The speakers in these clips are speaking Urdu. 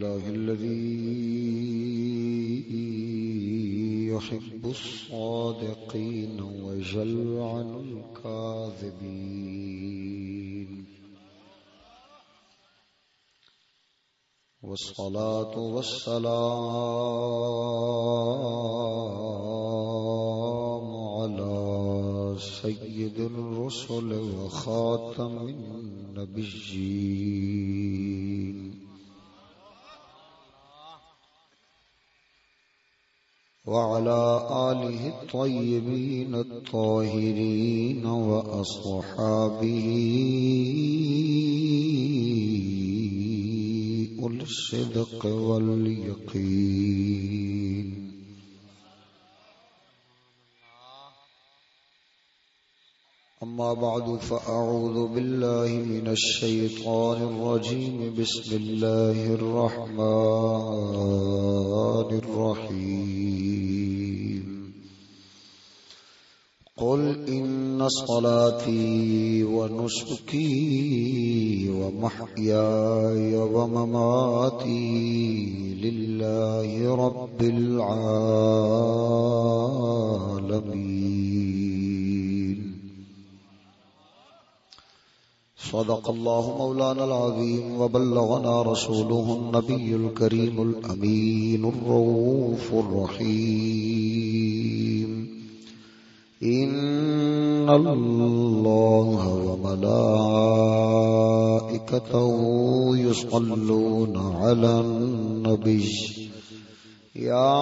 الله الذي يحب الصادقين وجل عن الكاذبين. والصلاة والسلام على سيد الرسل وخاتم النبيين. وعلى آله الطيبين الطاهرين وأصحابه الصدق واليقين. أما بعد، فأعوذ بالله من الشيطان الرجيم. بسم الله الرحمن الرحيم. قل إن صلاتي ونسكي ومحياي ومماتي لله رب العالمين. صدق الله مولانا العظيم وبلغنا رسوله النبي الكريم الأمين الروف الرحيم. إن الله وملائكته يصلون على النبي. يا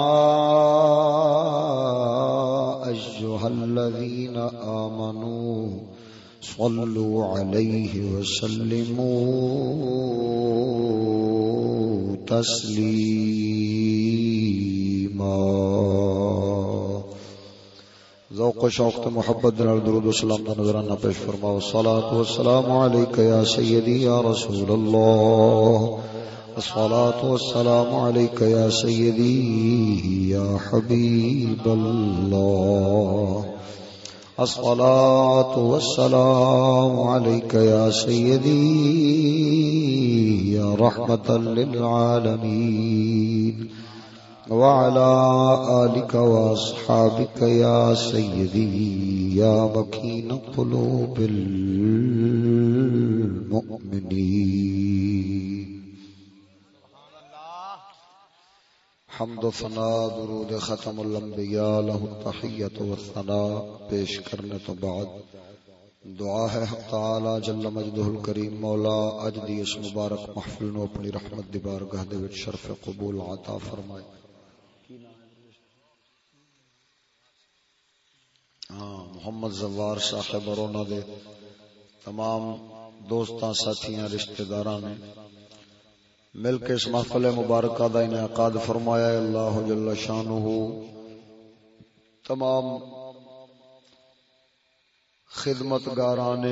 أيها الذين آمنوا صلوا عليه وسلموا تسليما. ذوق و شوق تو محبت دل درود و سلام دا نظرانہ پیش فرماؤ الصلاة والسلام علیکہ یا سیدی یا رسول اللہ۔ الصلاة والسلام علیکہ یا سیدی یا حبیب اللہ۔ الصلاة والسلام عليك يا سيدي يا رحمة للعالمين وعلى آلك وأصحابك يا سيدي، يا مكين قلوب المؤمنين. حمد و ثنا درود ختم الانبیاء له التحیت و ثنا پیش کرنے تو بعد۔ دعا ہے حق تعالی جل مجدہ الکریم، مولا اج دی اس مبارک محفل نو اپنی رحمت دی بارگاہ دے وچ شرف قبول عطا فرمائے۔ ہاں محمد زوار صاحب اور انہاں دے تمام دوستاں، ساتھیاں، رشتہ داراں نے مل کے اس محفل مبارکہ دا انعقاد فرمایا ہے۔ اللہ جل شانہ تمام خدمت گاران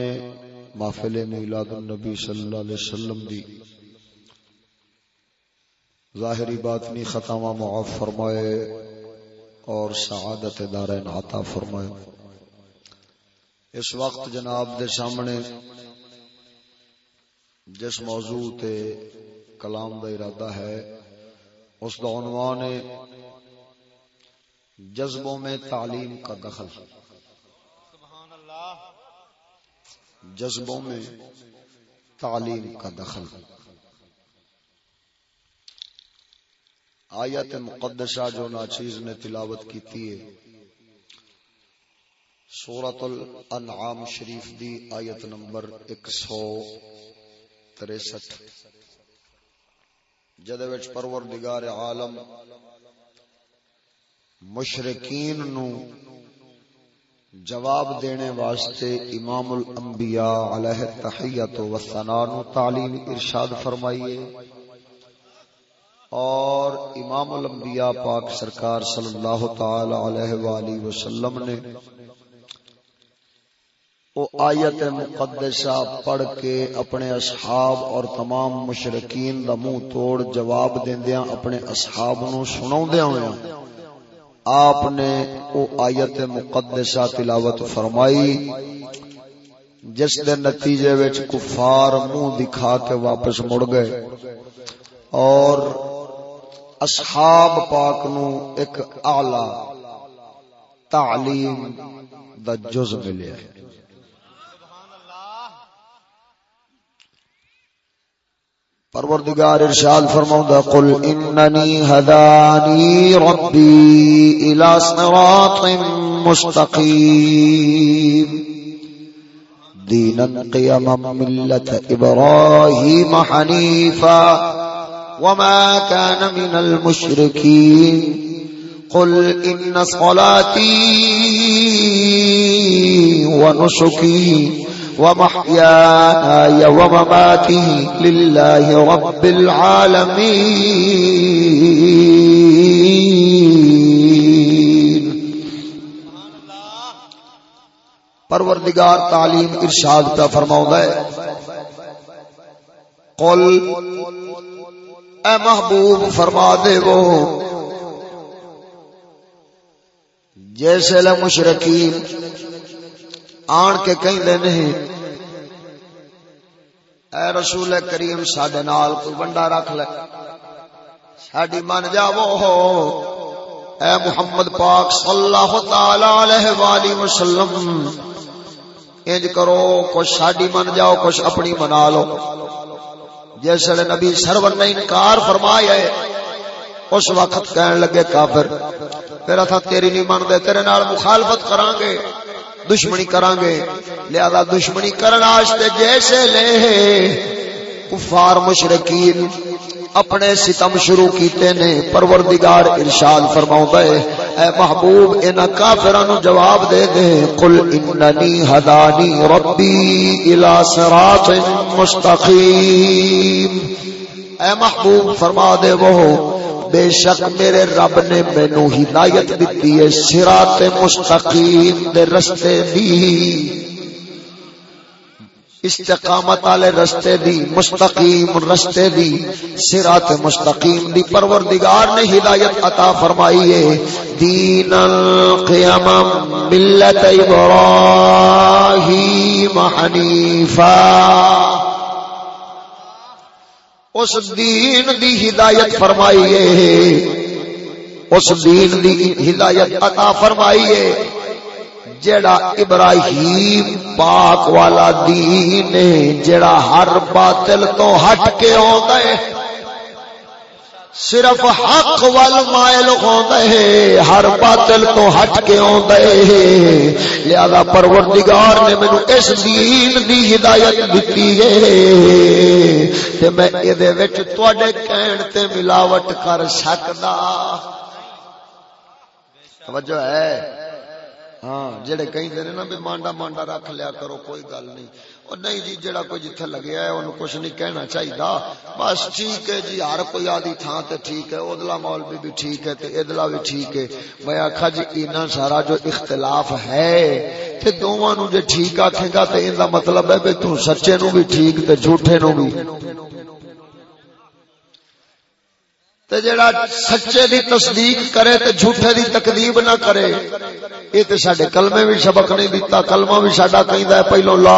محفل میلاد النبی صلی اللہ علیہ وسلم دی ظاہری باطنی ختمہ معاف فرمائے۔ اور سعادت دارین عطا فرمائے۔ اس وقت جناب دے سامنے جس موضوع تے کلام دا ارادہ ہے، اس کا عنوان ہے، جذبوں میں تعلیم کا دخل۔ جذبوں میں تعلیم کا دخل۔ آیت مقدسہ جو ناچیز نے تلاوت کی تھی۔ سورت الانعام شریف دی آیت نمبر ایک سو تریسٹھ۔ جدے وچ پروردگار عالم مشرقین نو جواب دینے واسطے امام الانبیاء علیہ تحیت و ثنا تعلیم ارشاد فرمائیے۔ اور امام الانبیاء پاک سرکار صلی اللہ تعالی علیہ والہ وسلم نے او آیت مقدسہ پڑھ کے اپنے اصحاب اور تمام مشرقین دا منہ توڑ جواب دیندیاں اپنے اصحاب نو سناوندیاں ہویاں آپ نے او آیت مقدسہ تلاوت فرمائی، جس دے نتیجے وچ کفار منہ دکھا کے واپس مڑ گئے۔ اور اصحاب پاک نو ایک اعلی تعلیم دا جز ملیا ہے۔ پروردگار ارشاد فرماؤں قل اننی ہدانی ربی الى صراط مستقیم۔ دینا قیما ملت ابراہیم حنیفا۔ وما كان من المشركين. قل إن صلاتي ونسكي ومحياي ومماتي لله رب العالمين. پروردگار تعلیم ارشاد پہ فرماؤں ہے. قل اے محبوب فرما دے وہ۔ جیسے مشرقین آن کے کہیں دے نہیں۔ اے رسول کریم ساڈے نال کوئی بندہ رکھ لے۔ ساڈی من جاو ہو۔ اے محمد پاک صلی اللہ تعالی علیہ والہ وسلم، انج کرو، کچھ ساڈی من جاؤ، کچھ اپنی منا لو۔ جس نبی سرور نے انکار فرمایا ہے، اس وقت کہن لگے کافر، پھر اتھا تیری نہیں من دے تیرے نال مخالفت کران گے دشمنی کران گے لہذا دشمنی کرنا واسطے جیسے لے، کفار مشرکین اپنے ستم شروع کیتے نے، پروردگار ارشاد فرماؤں ہے، اے محبوب ان کافرانو جواب دے دے، قل اننی ہدانی ربی الى صراط مستقیم۔ اے محبوب، فرما دے وہ، بے شک میرے رب نے مینو ہدایت دیتی ہے سرات مستقیم دے رستے دی۔ استقامت والے رستے دی، مستقیم رستے دی سرات مستقیم دی پروردگار نے ہدایت عطا فرمائی ہے۔ دین القیام ملت ابراہیم حنیفہ اس دین دی ہدایت فرمائیے اس دین دی ہدایت عطا فرمائیے جڑا ابراہیم پاک والا دین ہے، جڑا ہر باطل تو ہٹ کے آندا ہے۔ صرف حق وال مائل ہوتا ہے، ہر باطل تو ہٹ کے آتا ہے۔ لہذا پروردگار نے مینو اس دین دی ہدایت دیتی ہے۔ تے میں یہ کہن تے ملاوٹ کر سکتا توجہ ہے۔ ہاں جڑے کہیں دے نا بھی مانڈا مانڈا رکھ لیا کرو، کوئی گل نہیں۔ اور نہیں جی جڑا کوئی جتھے لگیا ہے انہوں کچھ نہیں کہنا چاہیے بس ٹھیک ہے جی ہر کوئی آدھی تھان تے ٹھیک ہے ادلا مولوی بھی ٹھیک ہے تے ادلا بھی ٹھیک ہے۔ میں آخا جی اینا سارا جو اختلاف ہے، تے دونوں نو جے ٹھیک آکھے گا تے ان دا مطلب ہے بھئی تو سچے نو بھی ٹھیک تے جھوٹے نو بھی۔ تے جڑا سچے دی تصدیق کرے تے جھوٹے دی تکذیب نہ کرے اے تے ساڈے کلمے بھی سبق نہیں دیتا کلمہ بھی ساڈا کہندا ہے، پہلو لا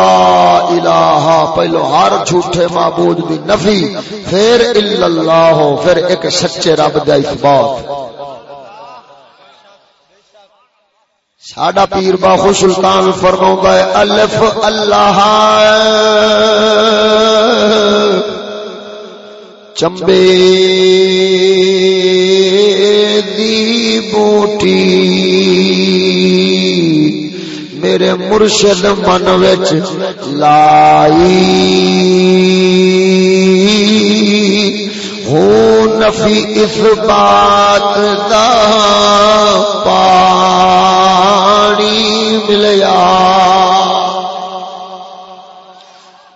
الہ، پہلو ہر جھوٹے معبود دی نفی، پھر الا اللہ، پھر ایک سچے رب دا اثبات۔ ساڈا پیر باخو سلطان فرماوندا ہے، الف اللہ۔ چمبے دی بوٹی میرے مرشد من وچ لائی ہو نفی اس بات دا پانی ملیا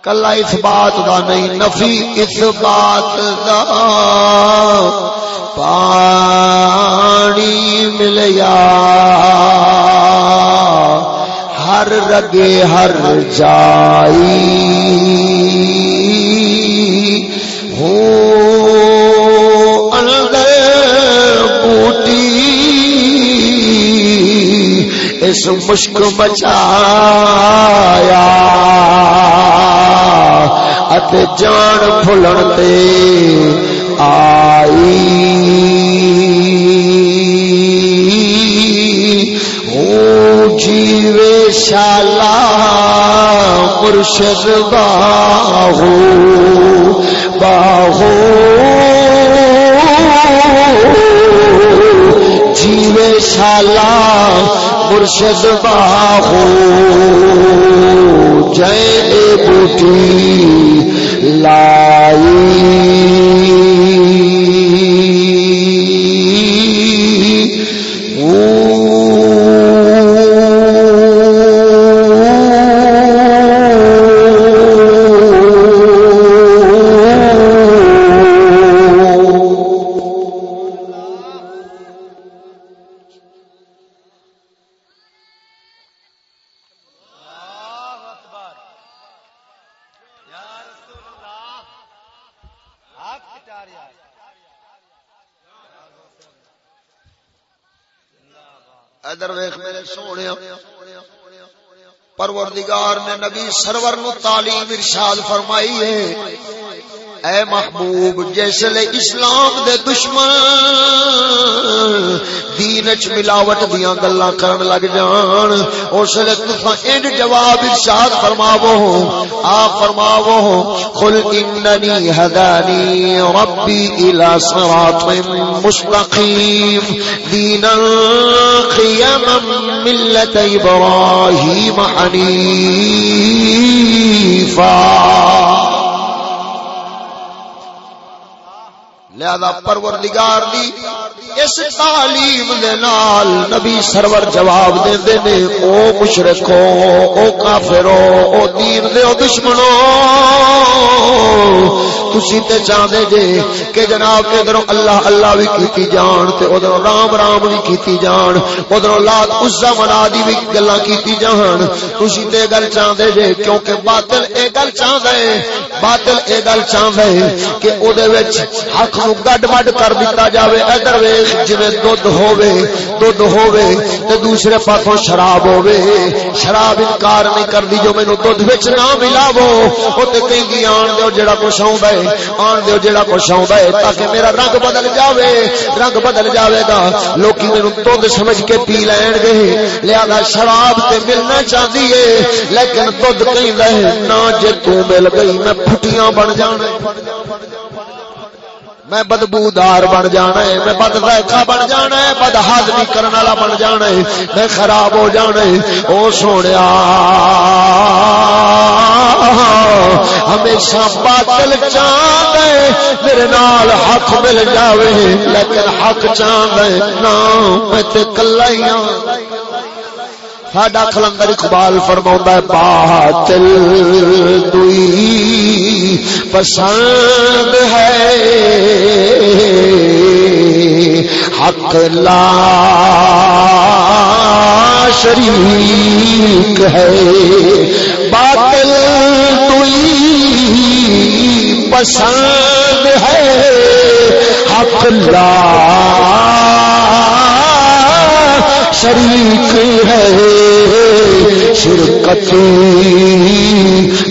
کلا اس بات دا نہیں، نفی اس بات دا۔ پانی ملیا ہر رگے ہر جائی۔ ہو، اندر اس مشک بچایا ات جان تے آئی۔ او جیوے شالا مرشد باہو باہو۔ جیوے شالا مرشد باہو۔ جے بوٹی لائی۔ پروردگار نے نبی سرور نو تعلیم ارشاد فرمائی ہے۔ اے محبوب جیسے اسلام دے دشمن، دین چ ملاوٹ دیاں گلاں کرن لگ جان۔ اس لے تساں اینڈ جواب ارشاد فرماوو۔ آ فرماوو، قل اننی ہدانی ربی الی صراط مستقیم دینا قیما ملت ابراہیم حنیفا لہذا پروردگار دی اس تعلیم دے نال نبی سرور جواب دے دے نے، او مشرکو، او کافرو، او دین دے، او دشمنو۔ تسی تے چاہدے جے کہ جناب ادھر اللہ اللہ بھی کیتی جان تے ادھر رام رام بھی کیتی جان ادھر لات عزا منادی بھی گلاں کیتی جان۔ تسی تے گل چاہدے جے، کیونکہ باطل اے گل چاہدا ہے۔ باطل اے گل چاہدا ہے کہ او دے وچ حق نو گڈ مڈ کر دتا جاوے۔ ادھر ویکھ، جویں دودھ ہووے دودھ ہووے تے دوسرے پاسوں شراب ہووے۔ شراب انکار نہیں کردی جو مینوں دودھ وچ نہ ملاو او تے کہندی آن دیو جڑا کچھ ہوندا ہے، آن دیو جڑا کچھ ہوندا ہے تاکہ میرا رنگ بدل جاوے۔ رنگ بدل جاوے گا۔ لوکی مینوں دودھ سمجھ کے پی لین گے۔ لہذا شراب تے ملنا چاہندی ہے لیکن دودھ کہندا ہے نہ جے تو مل گئی، میں پھٹیاں بن جانا میں بدبودار بن جانا ہے میں بد ذائقہ بن جانا ہے بد ہاضمی کرنے والا بن جانا ہے میں خراب ہو جانا ہے او سونیا ہمیشہ باطل چاند ہے میرے نال حق مل جاوے، لیکن حق چاند ہے نا میں تے کلا ہی ساڈا کلندر اقبال فرما باطل دوئی پسند ہے۔ حق لا شریک ہے۔ باطل دوئی پسند ہے۔ حق لا شریک ہے۔ شرکت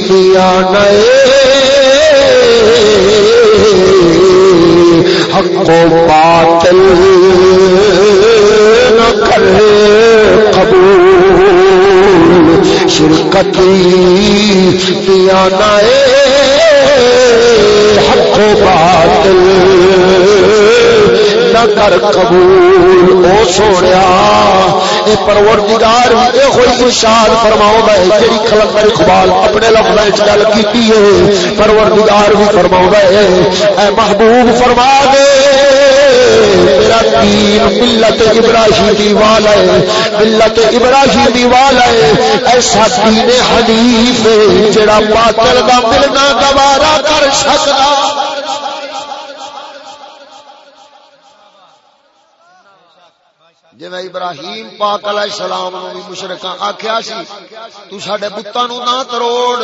دیا نئے حق و باطل نہ کرے قبول شرکت دیا نئے حق و باطل نہ کر قبول۔ او سونیا، اے پروردگار اے ہوئی ارشاد فرماؤ ہے جڑی کلندر اقبال اپنے لفظاں وچ گل کیتی ہے، پروردگار بھی فرماؤ ہے، اے محبوب فرما دے۔ میرا دین ملت ابراہیمی والا ہے، ملت ابراہیمی والا ہے۔ ایسا دین حنیف جڑا باطل دا ملنا گوارا کر سکتا جی ابراہیم پاک علیہ السلام نو بھی مشرکاں آکھیا سی، تو ساڈے بتاں نو نہ تروڑ،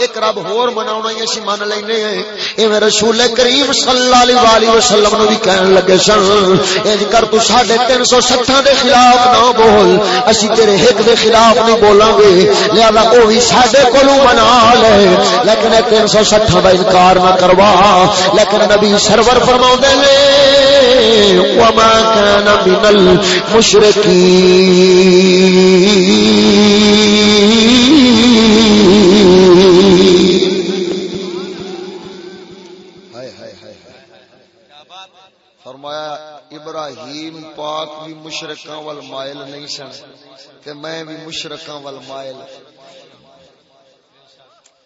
ایک رب ہور مناونا ہی اسی من لینے۔ ہیں ایویں رسول کریم صلی اللہ علیہ وسلم نو بھی کہن لگے سن انج کر تو ساڈے 360 دے خلاف نہ بول۔ اسی تیرے ایک دے خلاف نہیں بولاں گے لہذا او بھی ساڈے کولوں منا لے۔ لیکن 360 دا انکار نہ کروا۔ لیکن نبی سرور فرماوندے نے، وما كان من المشركين فرمایا، ابراہیم پاک بھی مشرقاں وال مائل نہیں سن تے میں بھی مشرقاں وال مائل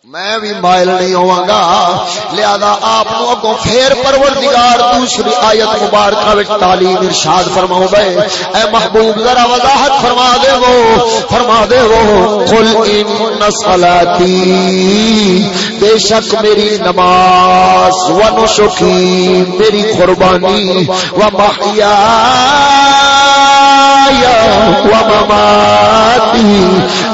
میں بھی مائل نہیں ہوا گا لہذا آپ اگوں پھر پروردگار دوسری آیت مبارکہ وچ تعلیم ارشاد فرماؤ گئے اے محبوب، ذرا وضاحت فرما دے وہ۔ فرما دے وہ۔ قل ان صلاتی بے شک میری نماز و نسکی، میری قربانی و محیا و مماتی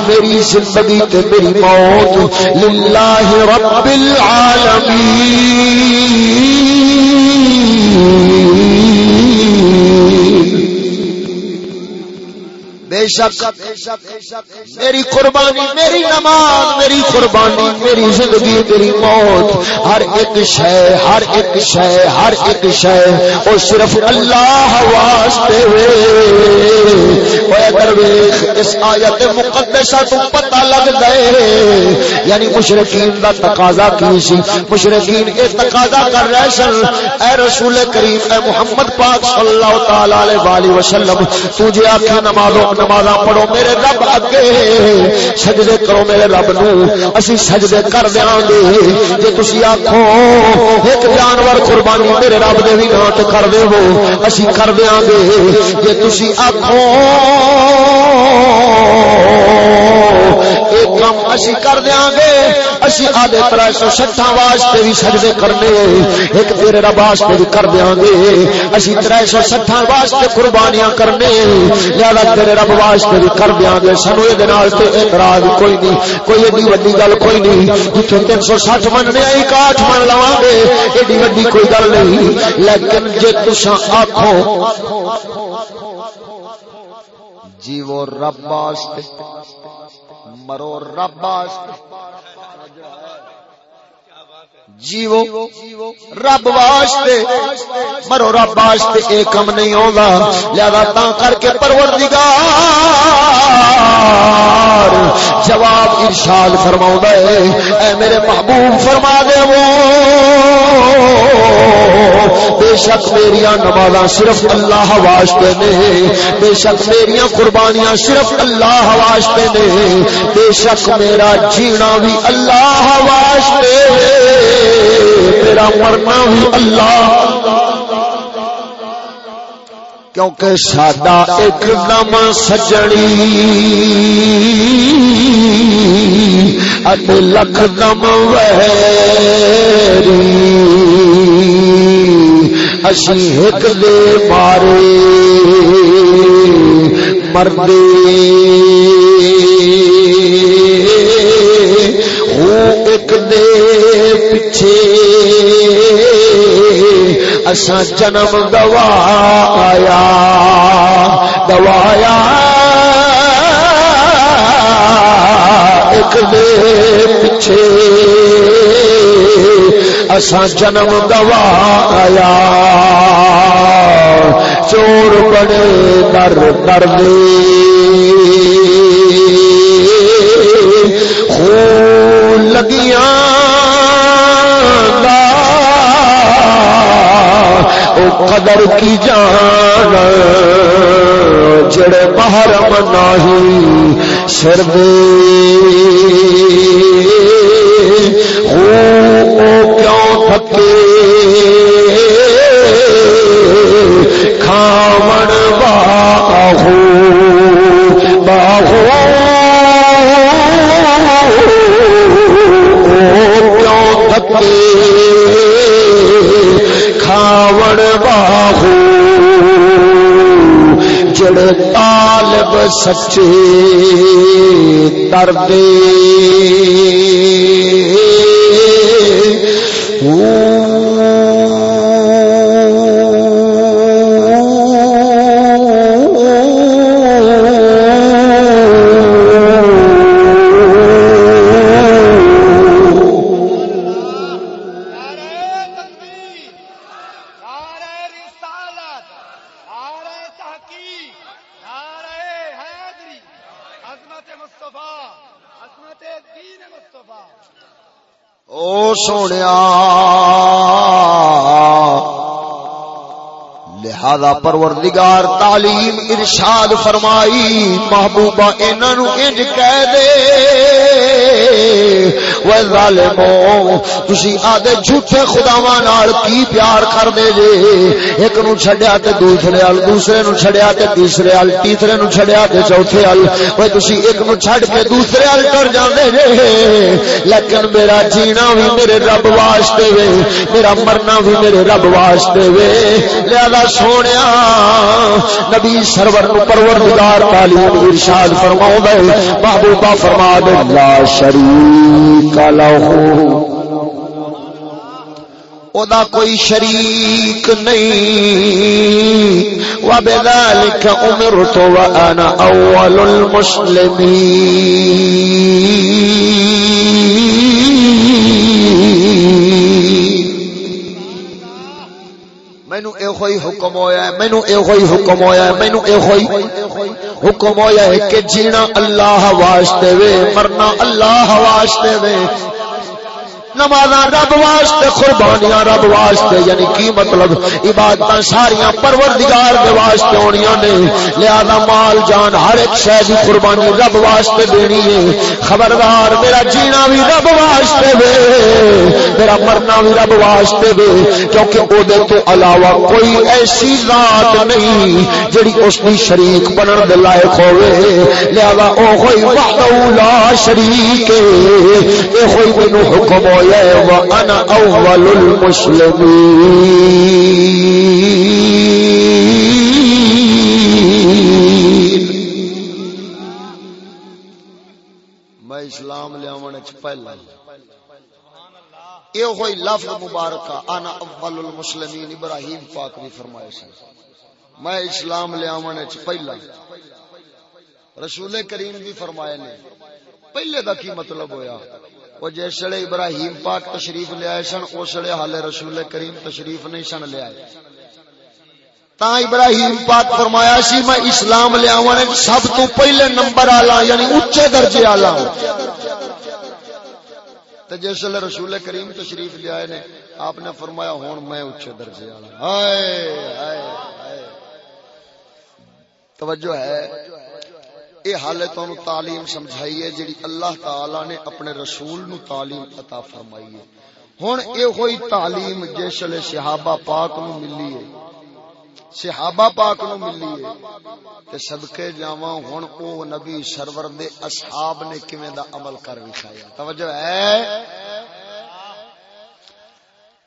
میری زندگی تے میری موت للہ رب العالمین۔ بے شک، میری قربانی، میری نماز، میری قربانی، میری زندگی، میری موت۔ ہر ایک شے، ہر ایک شے، ہر ایک شے او صرف اللہ واسطے درویش اس آیت مقدسہ تو پتہ لگ گئے۔ یعنی مشرقین دا تقاضا کی سی؟ مشرقین اے تقاضا کر رہے سن۔ اے رسول کریم، اے محمد پاک صلی اللہ تعالی علیہ والہ وسلم تجھے آکھا نمازوں نماز پڑھو میرے رب اگے، سجدے کرو میرے رب نو۔ اسی سجدے کر دیا گے۔ جی تھی آخو ایک جانور قربانی میرے رب دے بھی نام کر دے ہو اسی کر دیا گے۔ جی تھی آخو ایک کام اسی کر دیا گے۔ اسی آدھے تر سو سٹا واسطے بھی سجدے کرنے۔ ایک تیرے رب واسطے بھی کر دیا گے۔ اسی تر سو سٹا واسطے قربانیاں کرنے۔ لہذا تیرے رب برداشت بھی کر دیا گے سانو یہ اعتراض کوئی نہیں، کوئی ایڈی وڈی گل کوئی نہیں جتنے تین سو سٹھ مننے کاٹ من لوا گے ایڈی وڈی کوئی گل نہیں۔ لیکن جی تسا آخو جی وہ رب مرو رب جیو، رب واسطے۔ مرو رب واسطے اے کم نہیں ہوگا لہذا تاں کر کے پروردگار جواب ارشاد فرماؤں ہے۔ اے میرے محبوب، فرما دے وہ۔ بے شک میریاں نماز صرف اللہ واسطے نے۔ بے شک میریاں قربانیاں صرف اللہ واسطے نے۔ بے شک میرا جینا بھی اللہ واسطے۔ میرا مرنا بھی اللہ۔ کیونکہ ساڈا ایک دم سجڑی لکھ دم ویری۔ اسی ایک دے مارے مردے۔ ایک دے اسا جنم گوایا گوایا۔ ایک دے پیچھے اسا جنم گوایا۔ چور بڑے در در دے۔ قدر کی جان جڑے باہر مناہی سر دے کیوں تھکے؟ کھاون باہو باہو۔ کھاوڑ جڑ طالب سچے دردے او سونے لہذا پروردگار تعلیم ارشاد فرمائی محبوبہ انہوں انج کہہ دے۔ وہ ظالمو، تسی آدھے جھوٹے خداواں نال کی پیار کر دے جے؟ ایک نو چھڈیا تے دوسرے ال، دوسرے نو چھڈیا تے تیسرے ال، تیسرے نو چھڈیا تے چوتھے ال۔ وہ تسی ایک نو چھڈ کے دوسرے ال ٹر جاندے جے؟ لیکن میرا جینا بھی میرے رب واسطے وے، میرا مرنا بھی میرے رب واسطے وے۔ لہذا سونے نبی سرور پروردگار تعلیم ارشاد فرماؤ دے، محبوبہ فرما دے، لا شریک۔ لہو او دا کوئی شریک نہیں۔ وبذلك امرت وانا اول المسلمين مینو ایو یہ حکم ہوا ہے مینو ایو یہ حکم ہوا ہے مینو ایو یہ حکم ہوا ہے کہ جینا اللہ واسطے وے مرنا اللہ واسطے وے۔ نماز رب واسطے، قربانیاں رب واسطے یعنی کی مطلب؟ عبادت ساریا پروردگار دے واسطے ہونیاں نے۔ لہذا مال، جان، ہر ایک شے دی قربانی رب واسطے دینی ہے۔ خبردار، میرا جینا بھی رب واسطے وے۔ میرا مرنا بھی رب واسطے وے۔ کیونکہ او دے تو علاوہ کوئی ایسی ذات نہیں جڑی اس دی شریک بنن دے لائق ہوے لہذا او کوئی وحدہ لا شریک اے کوئی مینوں حکم ہو وانا اول المسلمین میں اسلام لیا پہلا یہ ہوئی لفظ مبارک انا اول المسلمین ابراہیم پاک بھی فرمائے سے میں اسلام لیا پہلا رسول کریم بھی فرمائے نے۔ پہلے دا کی مطلب ہویا؟ وہ جس جسے ابراہیم پاک تشریف لیا سن اسلے حال رسول کریم تشریف نہیں سن لیا تا ابراہیم پاک فرمایا سی، میں اسلام لیا سب تو پہلے نمبر آلا یعنی اچے درجے آلا تو جس رسول کریم تشریف لیا نے، آپ نے فرمایا ہوں میں اچے درجے آلا توجہ ہے۔ یہ حال تمہیں تعلیم سمجھائی ہے جی اللہ تعالی نے اپنے رسول نو تعلیم عطا فرمائی ہے۔ ہوں یہ ہوئی تعلیم جسے صحابہ پاک نو ملی ہے۔ صحابہ پاک نو ملی ہے۔ تے صدقے جاواں ہن او نبی سرور دے اصحاب نے کیویں دا عمل کر وکھایا۔ توجہ ہے؟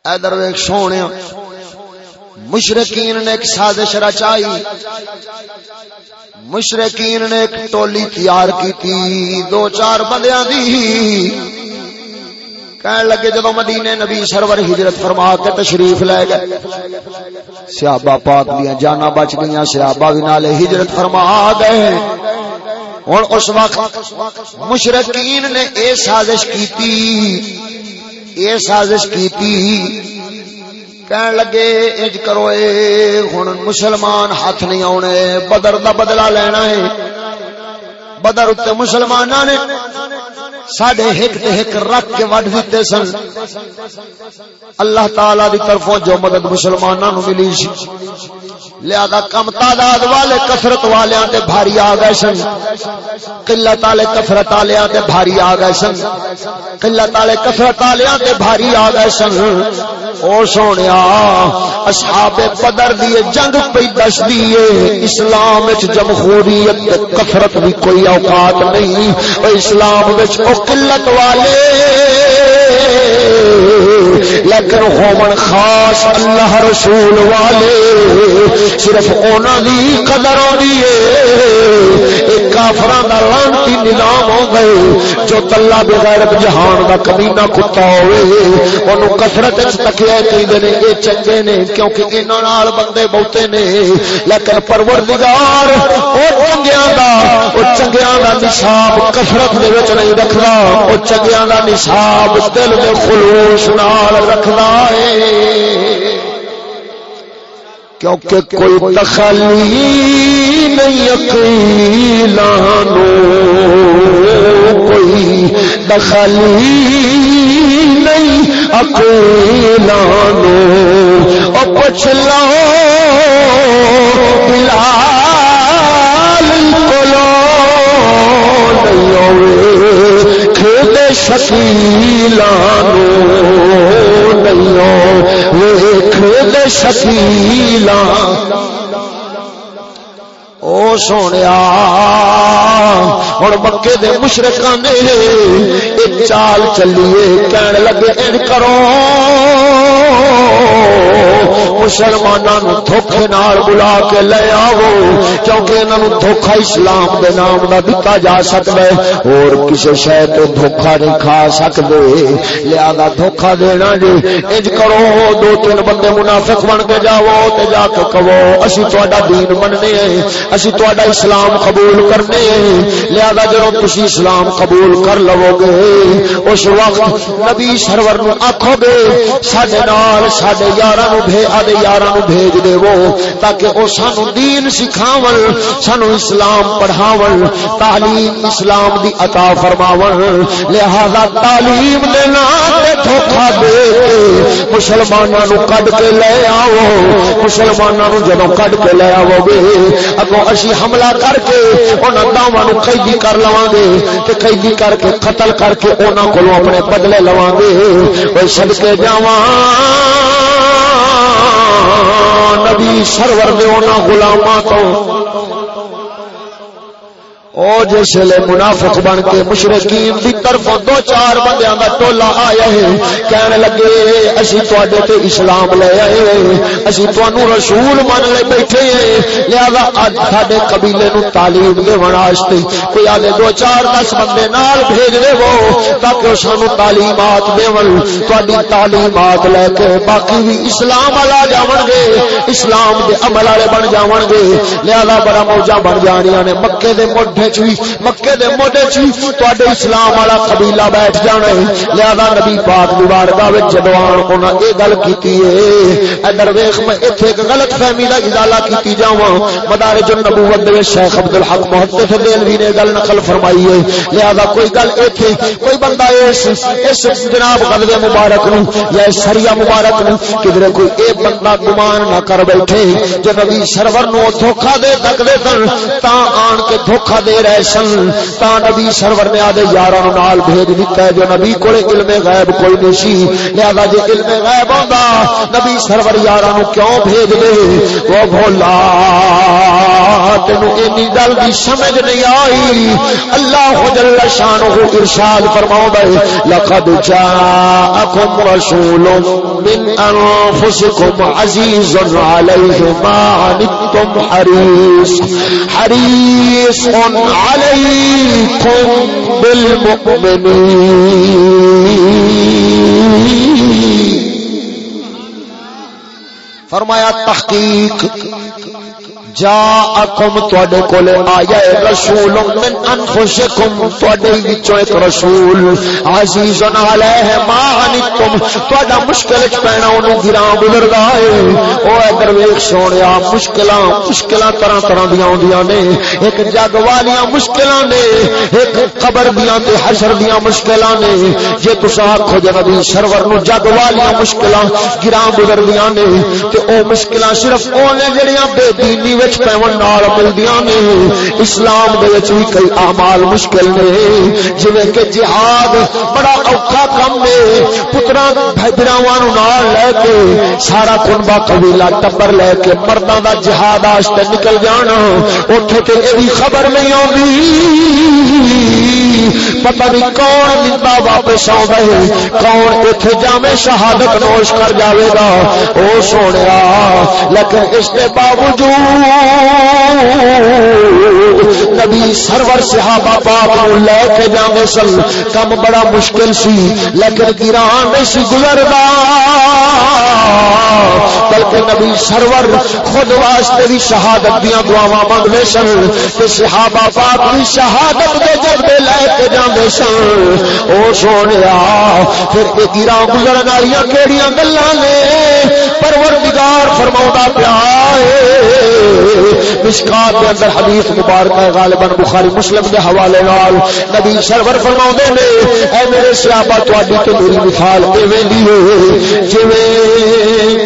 ادھر ویکھ سونیا۔ مشرقین نے ایک سازش رچائی۔ مشرقین نے ایک ٹولی تیار کی تھی دو چار بندیاں دی۔ کہنے لگے جب مدینے نبی سرور ہجرت فرما کے تشریف لے گئے۔ سیابا پاک دیا جانا بچ گئی سیابا بھی نالے ہجرت فرما گئے۔ ہوں اس وقت مشرقین نے اے سازش کی تھی اے سازش کی تھی کہن لگے اج کرو اے ہن مسلمان ہاتھ نہیں آنے بدر دا بدلہ لینا ہے بدر اتنے مسلمانوں نے ساڈے ہک تے ہک رکھ کے وڈ دیتے سن اللہ تعالی دی طرفوں جو مدد مسلماناں نو ملی سی لہذا کم تعداد والے کثرت والیاں تے بھاری آ گئے سن قلت والے کثرت والیاں تے بھاری آ گئے سن قلت والے کثرت والیاں تے بھاری آ گئے سن او سونیا، اصحاب بدر دی جنگ پئی دس دی اسلام وچ جمہوریت کثرت بھی کوئی اوقات نہیں۔ او اسلام وچ او قلت والے۔ لیکن ہومن خاص اللہ رسول والے صرف اونا دی قدر ہونی ہے۔ ایک کافران دا لانتی نظام ہو گئے جو تلا بغیر جہان دا کمینہ کتا ہوئے انہوں کثرت تکیا کئی دنے اے چنگے نے، کیونکہ انہوں نال بندے بہتے نے۔ لیکن پروردگار او چنگیاں دا، او چنگیاں دا نصاب کثرت دے وچ نہیں رکھدا۔ او چنگیاں دا نصاب دل میں خلوص نال رکھدا ہے۔ کیونکہ کوئی تخلی نہیں اکیلانو کوئی دخلی نہیں اکیلا نو او پوچھ لو بلال کولو نہیں کھیل شکیلا نو نہیں شکیلا او سونے ہوں بکے دے مشرقہ نے ایک چال چلیے کہنے لگے، ان کرو۔ مسلمانوں دھوکھے نال بلا کے لے آو کیونکہ انہوں دھوکھا اسلام دے نام دا دتا جا سکتا ہے اور کسی شہر تو دھوکھا نہیں کھا سکتے لہذا دھوکھا دینا جی انج کرو، دو تین بندے منافق بن کے جاؤ تے جا کے کہو، اسی تہاڈا دین مننے ہیں، اسی تہاڈا اسلام قبول کرنے ہیں۔ لہذا جدوں تسی اسلام قبول کر لو گے اس وقت نبی سرور نو آکھو گے ساڈے نال، ساڈے یاراں نو بھے آدے یاراں نو بھیج دے وہ تاکہ او سانو دین سکھاون، سانو اسلام پڑھاون، تعلیم اسلام دی عطا فرماون۔ لہذا تعلیم دے نام تے دھوکا دے کے مسلماناں نو کڈ کے لے آو مسلماناں نو جدوں کڈ کے لے آو گے، اگوں اسی حملہ کر کے انہاں داواں نو قیدی کر لواں گے، تے قیدی کر کے قتل کر کے انہوں کو اپنے بدلے لوا گے سد کے جا نبی سرور دے انہاں غلاماں تو او جس لے منافق بن کے مشرقین دی طرف دو چار بندیاں دا ٹولا آیا ہے کہنے لگے، اسی تواڈے تے اسلام لے آئے اسی تانوں رسول من لے بیٹھے ہیں۔ لہذا اج ساڈے قبیلے نو تعلیم دے واسطے کوئی آدے دو چار دس بندے نال بھیج دے وہ، تاکہ سانو تعلیمات دیون۔ تواڈی تعلیمات لے کے باقی بھی اسلام والا جاون گے، اسلام دے عمل والے بن جاون گے۔ لہذا بڑا موجا بن جانیاں نے مکے دے مڈھے موڈے چی مکے دے موڈے چی تواڈے اسلام والا قبیلہ بیٹھ جانا ہے۔ لہذا نبی پاک دی بارگاہ وچ جدوں آن انہاں اے گل کیتی ہے ادھر ویکھ میں ایتھے ایک غلط فہمی دا ازالہ کیتی جاواں۔ مدارج النبوت دے شیخ عبد الحق محدث دہلوی نے گل نقل فرمائی ہے لہذا کوئی گل ایتھے، کوئی بندہ اس اس جناب غزوہ مبارک نو یا سریا مبارک نو کدھر کوئی اے بندہ گمان نہ کر بیٹھے۔ جو نبی سرور نو دھوکا دے تک دے تا آن کے دھوکا دے رہے سن تا نبی سرور نے آدھے یارہ نال بھیج دیتا ہے، جو نبی کو علم غیب کوئی نہیں سی لہذا جی علم غیب آندا نبی سرور یارہ نو کیوں بھیج دے؟ وہ بھولا، تینو اینی گل دی سمجھ نہیں آئی۔ اللہ جل شانہ ارشاد فرماؤں دے لقد جاءکم رسول من انفسکم عزیز علیہ ما عنتم حریص۔ حریص عليكم بالمؤمنين. فرمایا تحقیق جا اکم تواڈے کولے آیا رسول، من انفسکم، تواڈے وچوں ایک رسول۔ عزیز علیہ ما انتم تواڈا مشکل وچ پینا اونوں گراں گزردا ہے۔ او ادھر ویکھ سونیا، مشکلاں مشکلاں طرح طرح دیاں ہوندیاں نے۔ ایک جگ والیاں مشکلاں نے، ایک قبر دیاں تے حشر دیاں مشکلاں نے۔ جے تساں آکھو جے نبی، سرور نو جگ والیاں مشکلاں گراں گزردیاں نے۔ تے او مشکلاں صرف او نے جڑیاں بے دینی وچ پیون نال ملدیاں نے۔ اسلام دے وچ بھی کئی اعمال مشکل نے۔ جویں کہ جہاد بڑا اوکھا کم ہے۔ پتراں بھراواں نال لے کے سارا کنبا قبیلہ ٹبر لے کے مرداں دا جہاد واسطے نکل جانا۔ اوتھے تے اے خبر نہیں اوندی پتہ نہیں کون زندہ واپس آ ہے کون ایتھے جاویں شہادت نوش کر جاوے گا۔ او سونیا، لیکن اس کے باوجود نبی سرور صحابہ پاک نو لے کے جانے سن۔ کم بڑا مشکل سی، لیکن گران نہیں سی گزردا۔ بلکہ نبی سرور خود واسطے بھی شہادت دیا دعاواں منگتے سن کہ صحابہ پاک بھی شہادت دے جب دے لے کے جانے سن۔ او سونے پھر یہ گران گزرن والی کہڑی گلا نے؟ پروردگار فرما پیا مشکات کے اندر حدیث مبارک ہے، غالباً بخاری مسلم کے حوالے نال۔ نبی سرور فرما نے، اے میرے سیابا تاری تو میری مثال ایویں دی ہو۔ جی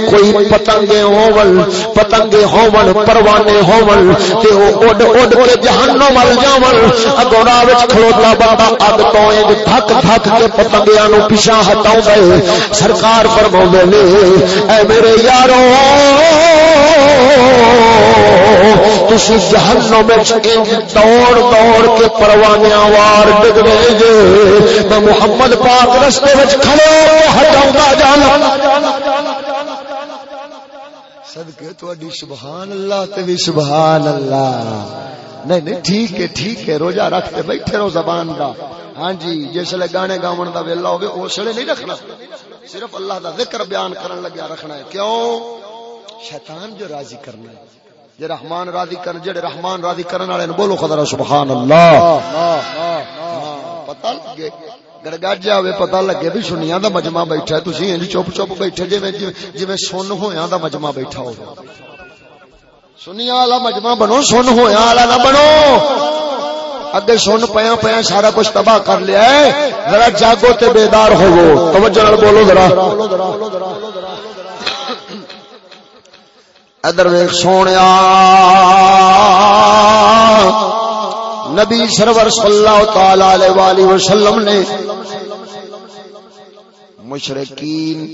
کوئی پتنگے ہون پتنگے ہون پروانے ہون تے او اڈ اڈ کے جہنم مل جاون۔ اگوں راہ وچ کھلوتا بابا اگ تو دھک دھک کے پتنگیاں نو پیچھے ہٹاؤں گئے سرکار فرما نے، اے میرے یارو! تھی جہنم دوڑ دوڑ کے پروانیا وار ڈگ رہے جے۔ میں محمد پاک رستے کھڑے ہٹاؤں جانا۔ صدقے تھوڑی سبحان اللہ تے بھی سبحان اللہ۔ نہیں نہیں، ٹھیک ہے ٹھیک ہے، روزہ رکھتے بیٹھے رہو زبان دا۔ ہاں جی جس لے گانے گاون دا ویلا ہوے اس ویلے نہیں رکھنا۔ صرف اللہ دا ذکر بیان کرن لگیا رکھنا ہے۔ کیوں؟ شیطان جو راضی کرنا ہے۔ جے رحمان راضی کر جڑے رحمان راضی کرن والے نے بولو خدا سبحان اللہ پتہ لگے گڑگڑ جاوے پتہ لگے بھی سنیاں دا مجمع بیٹھا ہے، تسی انج چپ چپ بیٹھے، جویں جویں سن ہویاں دا مجمع بیٹھا ہو سنیا والا مجمع بنو، سن ہویا والا نہ بنو۔ اگے سن پیا پیا سارا کچھ تباہ کر لیا ہے۔ ذرا جاگو تے بیدار ہوو۔ توجہ نال بولو ذرا۔ ادھر ویکھ سونیا۔ نبی سرور صلی اللہ تعالی علیہ والہ وسلم نے مشرکین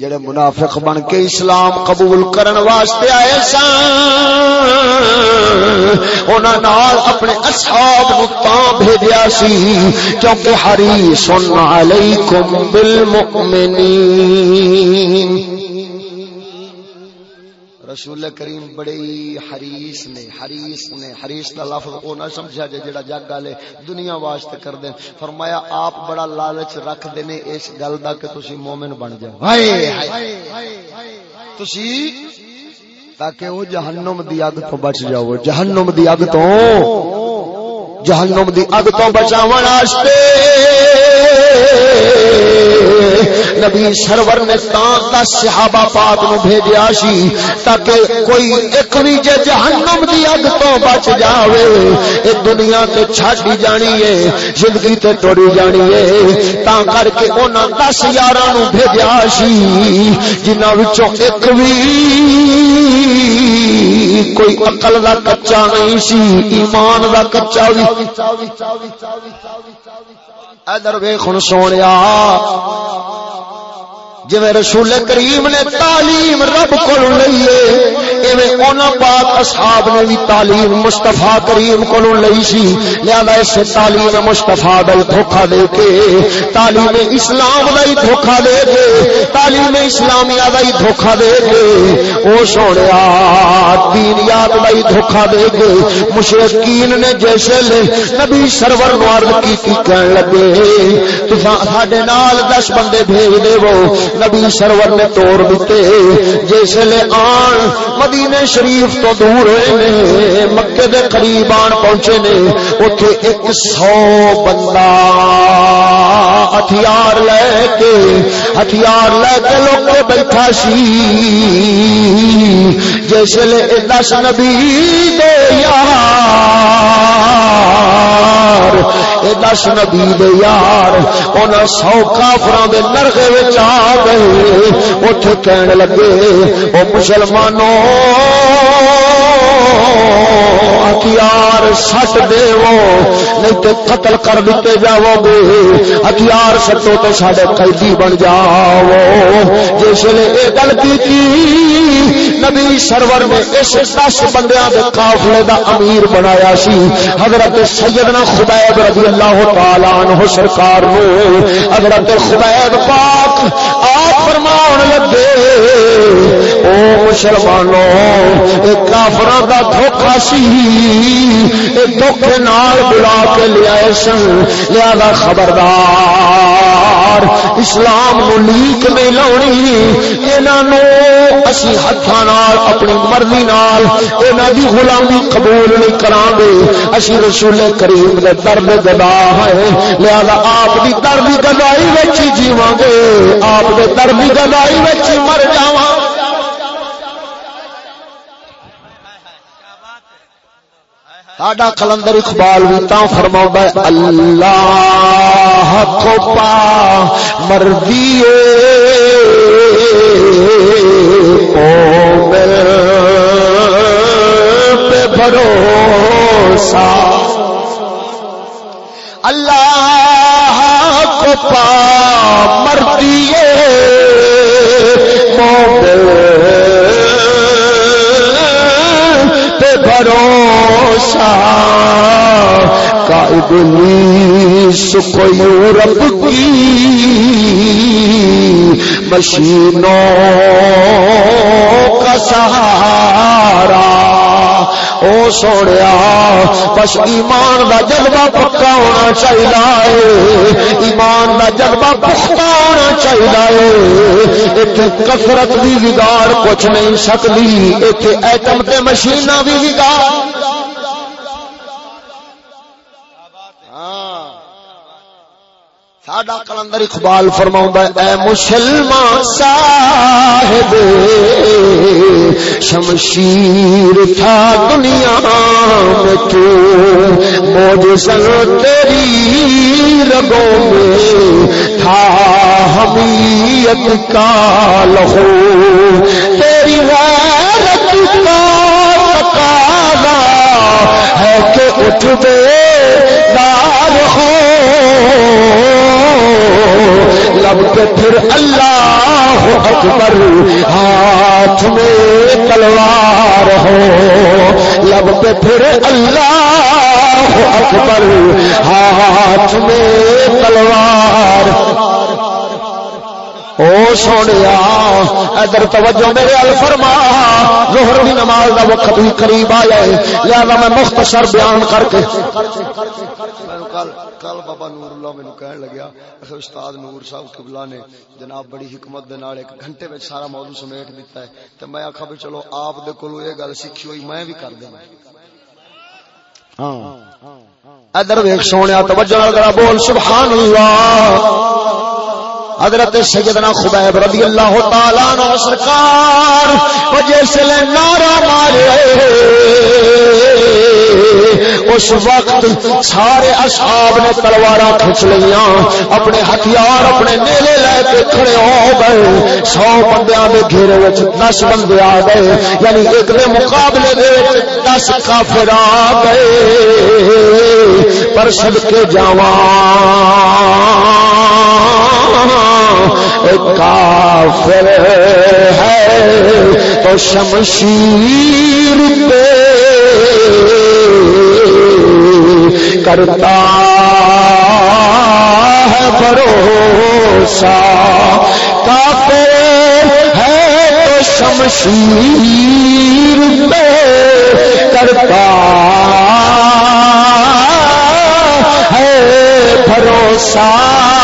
جڑے منافق بن کے اسلام قبول کرن واسطے آئے سن۔ نال اپنے اصحاب نو تاں بھیجیا سی، کیونکہ حریص علیکم بالمؤمنین۔ رسول کریم بڑے حریص نے حریص نے، حریص کا لفظ او نہ سمجھا جے جڑا جگ والے دنیا واسطے کر دین فرمایا آپ بڑا لالچ رکھ دے نے اس گل دا کہ تسی مومن بن جاؤ۔ ہائے ہائے تسی تاکہ وہ جہنم دی اگ تو بچ جاؤ، جہنم دی اگ تو جہنم دی اگ تو بچاون نبی سرور نے تاں صحابہ پاک نو بھیجیا سی تاکہ کوئی ایک بھی جے جہنم دی اگ تو بچ جاوے، اے دنیا تے چھڈی جانی ہے زندگی تے ٹوڑی جانی ہے تاں کر کے انہاں 10 یاراں نو بھیجیا سی، جنہاں وچوں ایک بھی کوئی عقل دا کچا نہیں سی ایمان دا کچا بھی۔ ادھر ویخ سونیا۔ جی رسول کریم نے تعلیم رب کو لئیے اونا پاک اصحاب نے بھی تعلیم مستفا کریم کو لئی سی، لہذا اس سے تعلیم مستفا دل دھوکھا دے کے، تعلیم اسلام کا ہی دھوکھا دے کے، تعلیم اسلامیہ کا ہی دھوکھا دے کے۔ او سونے دین یاد کا ہی دھوکھا دے کے۔ مشرقین نے جیسے لے نبی سرور نوارد کی کہنے لگے تو ساڈے نال دس بندے بھیج دے وہ نبی سرور نے توڑ دیتے۔ جس لے آن مدینے شریف تو دور ہوئے نے مکے دے قریب آن پہنچے نے اتے ایک سو بندہ ہتھیار لے کے، ہتھیار لے کے لوگ بیٹھا سی۔ جس لے دس نبی دے یار، اے دس نبی دے یار، انہاں سو کافراں دے نرغے وچ آ گئے اٹھ کہن لگے، او مسلمانوں، ہتھیار سٹ دیو، نہیں تے قتل کر دیتے جاؤ گے ہتھیار سٹو تو ساڈے قیدی بن جاؤ۔ جس نے یہ گل کی نبی سرور نے اس دس بندیاں دے قافلے دا امیر بنایا سی۔ حضرت سیدنا خدائب رضی اللہ تعالی عنہ سرکار نے حضرت خدائب پاک، آپ فرمان لگے مسلمانوں، اے کافراں دا دھوکا سی۔ اے دھوکے نال بلا کے لیا سن۔ لہذا خبردار، اسلام نو لیک نہیں لاونی انہاں اسی ہتھاں نال، اپنی مرضی نال، انہاں دی غلامی قبول نہیں کران گے اسی رسول کریم دے درد گدا ہے لہذا آپ دی درد گدائی وچ جیواں گے۔ آپ دے درد گدائی وچ مر جاواں۔ ساڈا کلندر اقبال بھی تا فرما اللہ کو پا، مردی پہ بھروسہ۔ اللہ کو پا، مردی کا ابلیس کو یورپ کی مشینوں کا سہارا۔ او سوڑیا، بس ایمان دا جذبہ پکا ہونا چاہیے ایمان دا جذبہ پختہ ہونا چاہیے اتنے کثرت بھی بگاڑ کچھ نہیں سکتی اتنے ایٹم تے مشین بھی بگاڑ ساڈا کلندر اقبال فرما اے مسلمان صاحب، شمشیر تھا دنیا میں تو، موجزن تیری رگوں میں تھا، حمیت کا لہو، تیری غیرت کا تقاضا ہے کہ اٹھ دے دار ہو۔ لب کے پھر اللہ اکبر ہاتھ میں تلوار ہو۔ لب کے پھر اللہ اکبر ہاتھ میں تلوار او سونے ادھر توجہ میرے الفرما ظہر کی نماز کا وقت بھی قریب آیا ہے لہذا میں مختصر بیان کر کے کل بابا نور اللہ مینو کہن لگیا استاد نور صاحب قبلہ نے جناب بڑی حکمت دے نال ایک گھنٹے میں سارا موضوع سمیٹ دیتا ہے۔ تو میں آخا بھی چلو آپ دے کولو یہ گل سیکھی ہوئی میں بھی کر دوں ہاں۔ ادھر ویک سونے توجہ بول سبحان اللہ۔ حضرت سیدنا خبیب رضی اللہ تعالیٰ عنہ سرکار وجہ سے لے مارے۔ اس وقت سارے اصحاب نے تلوارا کھچ لیا اپنے ہتھیار اپنے نیلے لے کے کھڑے ہو گئے۔ سو بندیاں دے گھیرے وچ دس بندے آ گئے یعنی ایک دے مقابلے دے دس کافر آ گئے۔ پر سب کے جاواں۔ کافر ہے، تو شمشیر پہ کرتا ہے بھروسہ۔ کافر ہے، تو شمشیر پہ کرتا ہے بھروسہ۔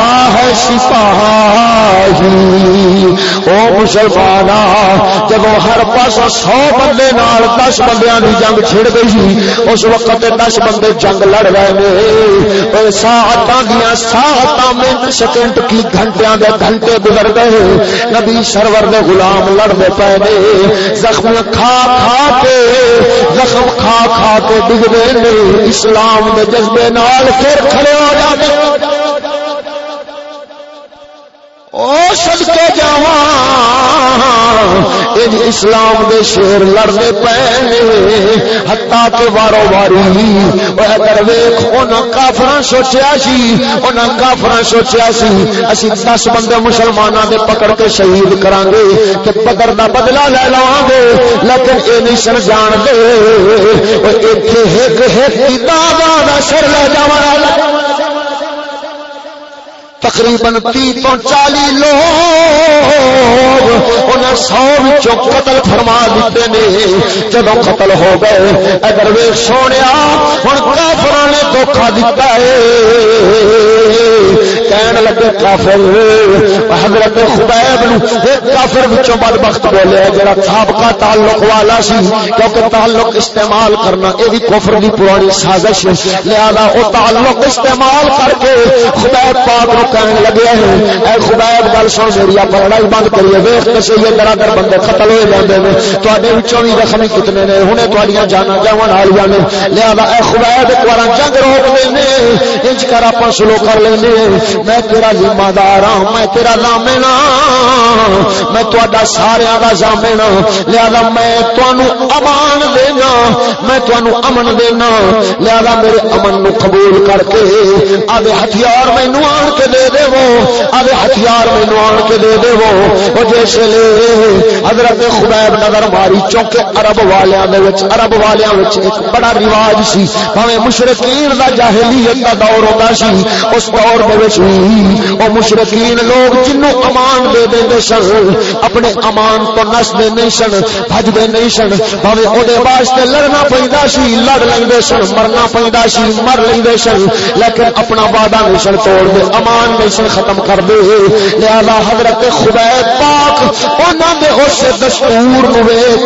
ہے سپاہی۔ او مسلمان جب ہر پاس سو بندے نال دس بندیاں دی جنگ چھڑ گئی اس وقت دس بندے جنگ لڑ گئے سات دیا سات منٹ، سیکنڈ کی گھنٹے دے گھنٹے گزر گئے۔ نبی سرور دے غلام لڑتے پے نے۔ زخم کھا کھا کے، زخم کھا کھا کے ڈگتے اسلام دے جذبے نال پھر کھڑے ہو جاتے۔ سد کے جا اسلام دے شیر لڑتے پے ہتا کے وارو واری کافر سوچیا سی انہیں کافر سوچیا سی، اسی دس بندے مسلمانوں دے پکڑ کے شہید کران گے کہ پدر کا بدلا لے لوا گے لیکن یہ نہیں سر جان دے ایک ایک سر لے جا تقریباً تی تو چالی لوگ انہیں سو قتل فرما دیتے نے جب قتل ہو گئے۔ اگر وے سونے ہوں کافر نے دھوکھا دیتا ہے۔ کہن لگے کافر، حضرت خبیب نو ایک کافر وچوں بدبخت بولیا جڑا سابقہ تعلق والا سی، کیونکہ تعلق استعمال کرنا اے بھی کفر دی پرانی سازش لہذا او تعلق استعمال کر کے خبیب پاک نو کہن لگے ہیں، اے خبیب گل سن میری اپ لڑائی بند کریے ویکھ تے صحیح درا در بندے قتل ہوئے جاندے نے تواڈے وچوں وی زخمی کتنے نے، ہنے تواڈیاں جاناں جاون والیاں نے۔ لہذا اے خبیب ایک بار جنگ روک لینے، انج کر اپا سلو کر لینے۔ میں تیرا ذمہ دار ہاں میں تیرا ضامن ہاں میں تہاڈا سارے دا ضامن ہاں۔ لہذا میں تانوں امان دینا، میں تانوں امن دینا۔ لہذا میرے امن نو قبول کر کے آدھے ہتھیار مینوں آن کے دے۔ دے دیو آدھے ہتھیار مینوں آن کے دے دیو۔ او جس حضرت خبیب نظر ماری، چونکہ عرب والیاں دے وچ، عرب والیاں وچ ایک بڑا رواج سی۔ بھاویں مشرکین دا جاہلیت دا دور ہوندا سی، اس دور دے وچ او مشرکین لوگ جنوں امان دے دے سن، اپنے امان تو نس دے نہیں سن، بھج دے نہیں سن۔ بھاویں او دے واسطے لڑنا پیندا سی، لڑ لیندے سن، مرنا پیندا سی، مر لیندے سن۔ لیکن اپنا وعدہ نہیں سن توڑ دے امان نہیں سن ختم کر دے۔ لہذا حضرت خبیب پاک، انہاں دے اس دستور نو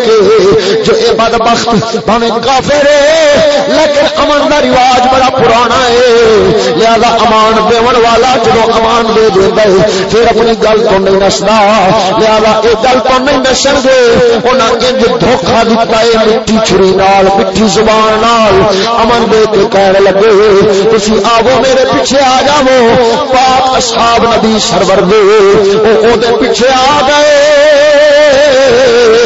کے جو اے بدبخت، بھاویں کافر لیکن امن دا رواج بڑا پرانا ہے۔ لہذا امان دیون والا جدو امان دے دیندا ہے، پھر اپنی گل تو نہیں نسدا لہذا اے گل تو نہیں نسن گے انہاں انج دھوکا دتا ہے، مٹی چھری نال مٹھی زبان نال۔ امن دے کے کہنے لگے، تسی آو میرے پیچھے آ جاؤ پاک اصحاب نبی سرور دے او دے پیچھے آ گئے۔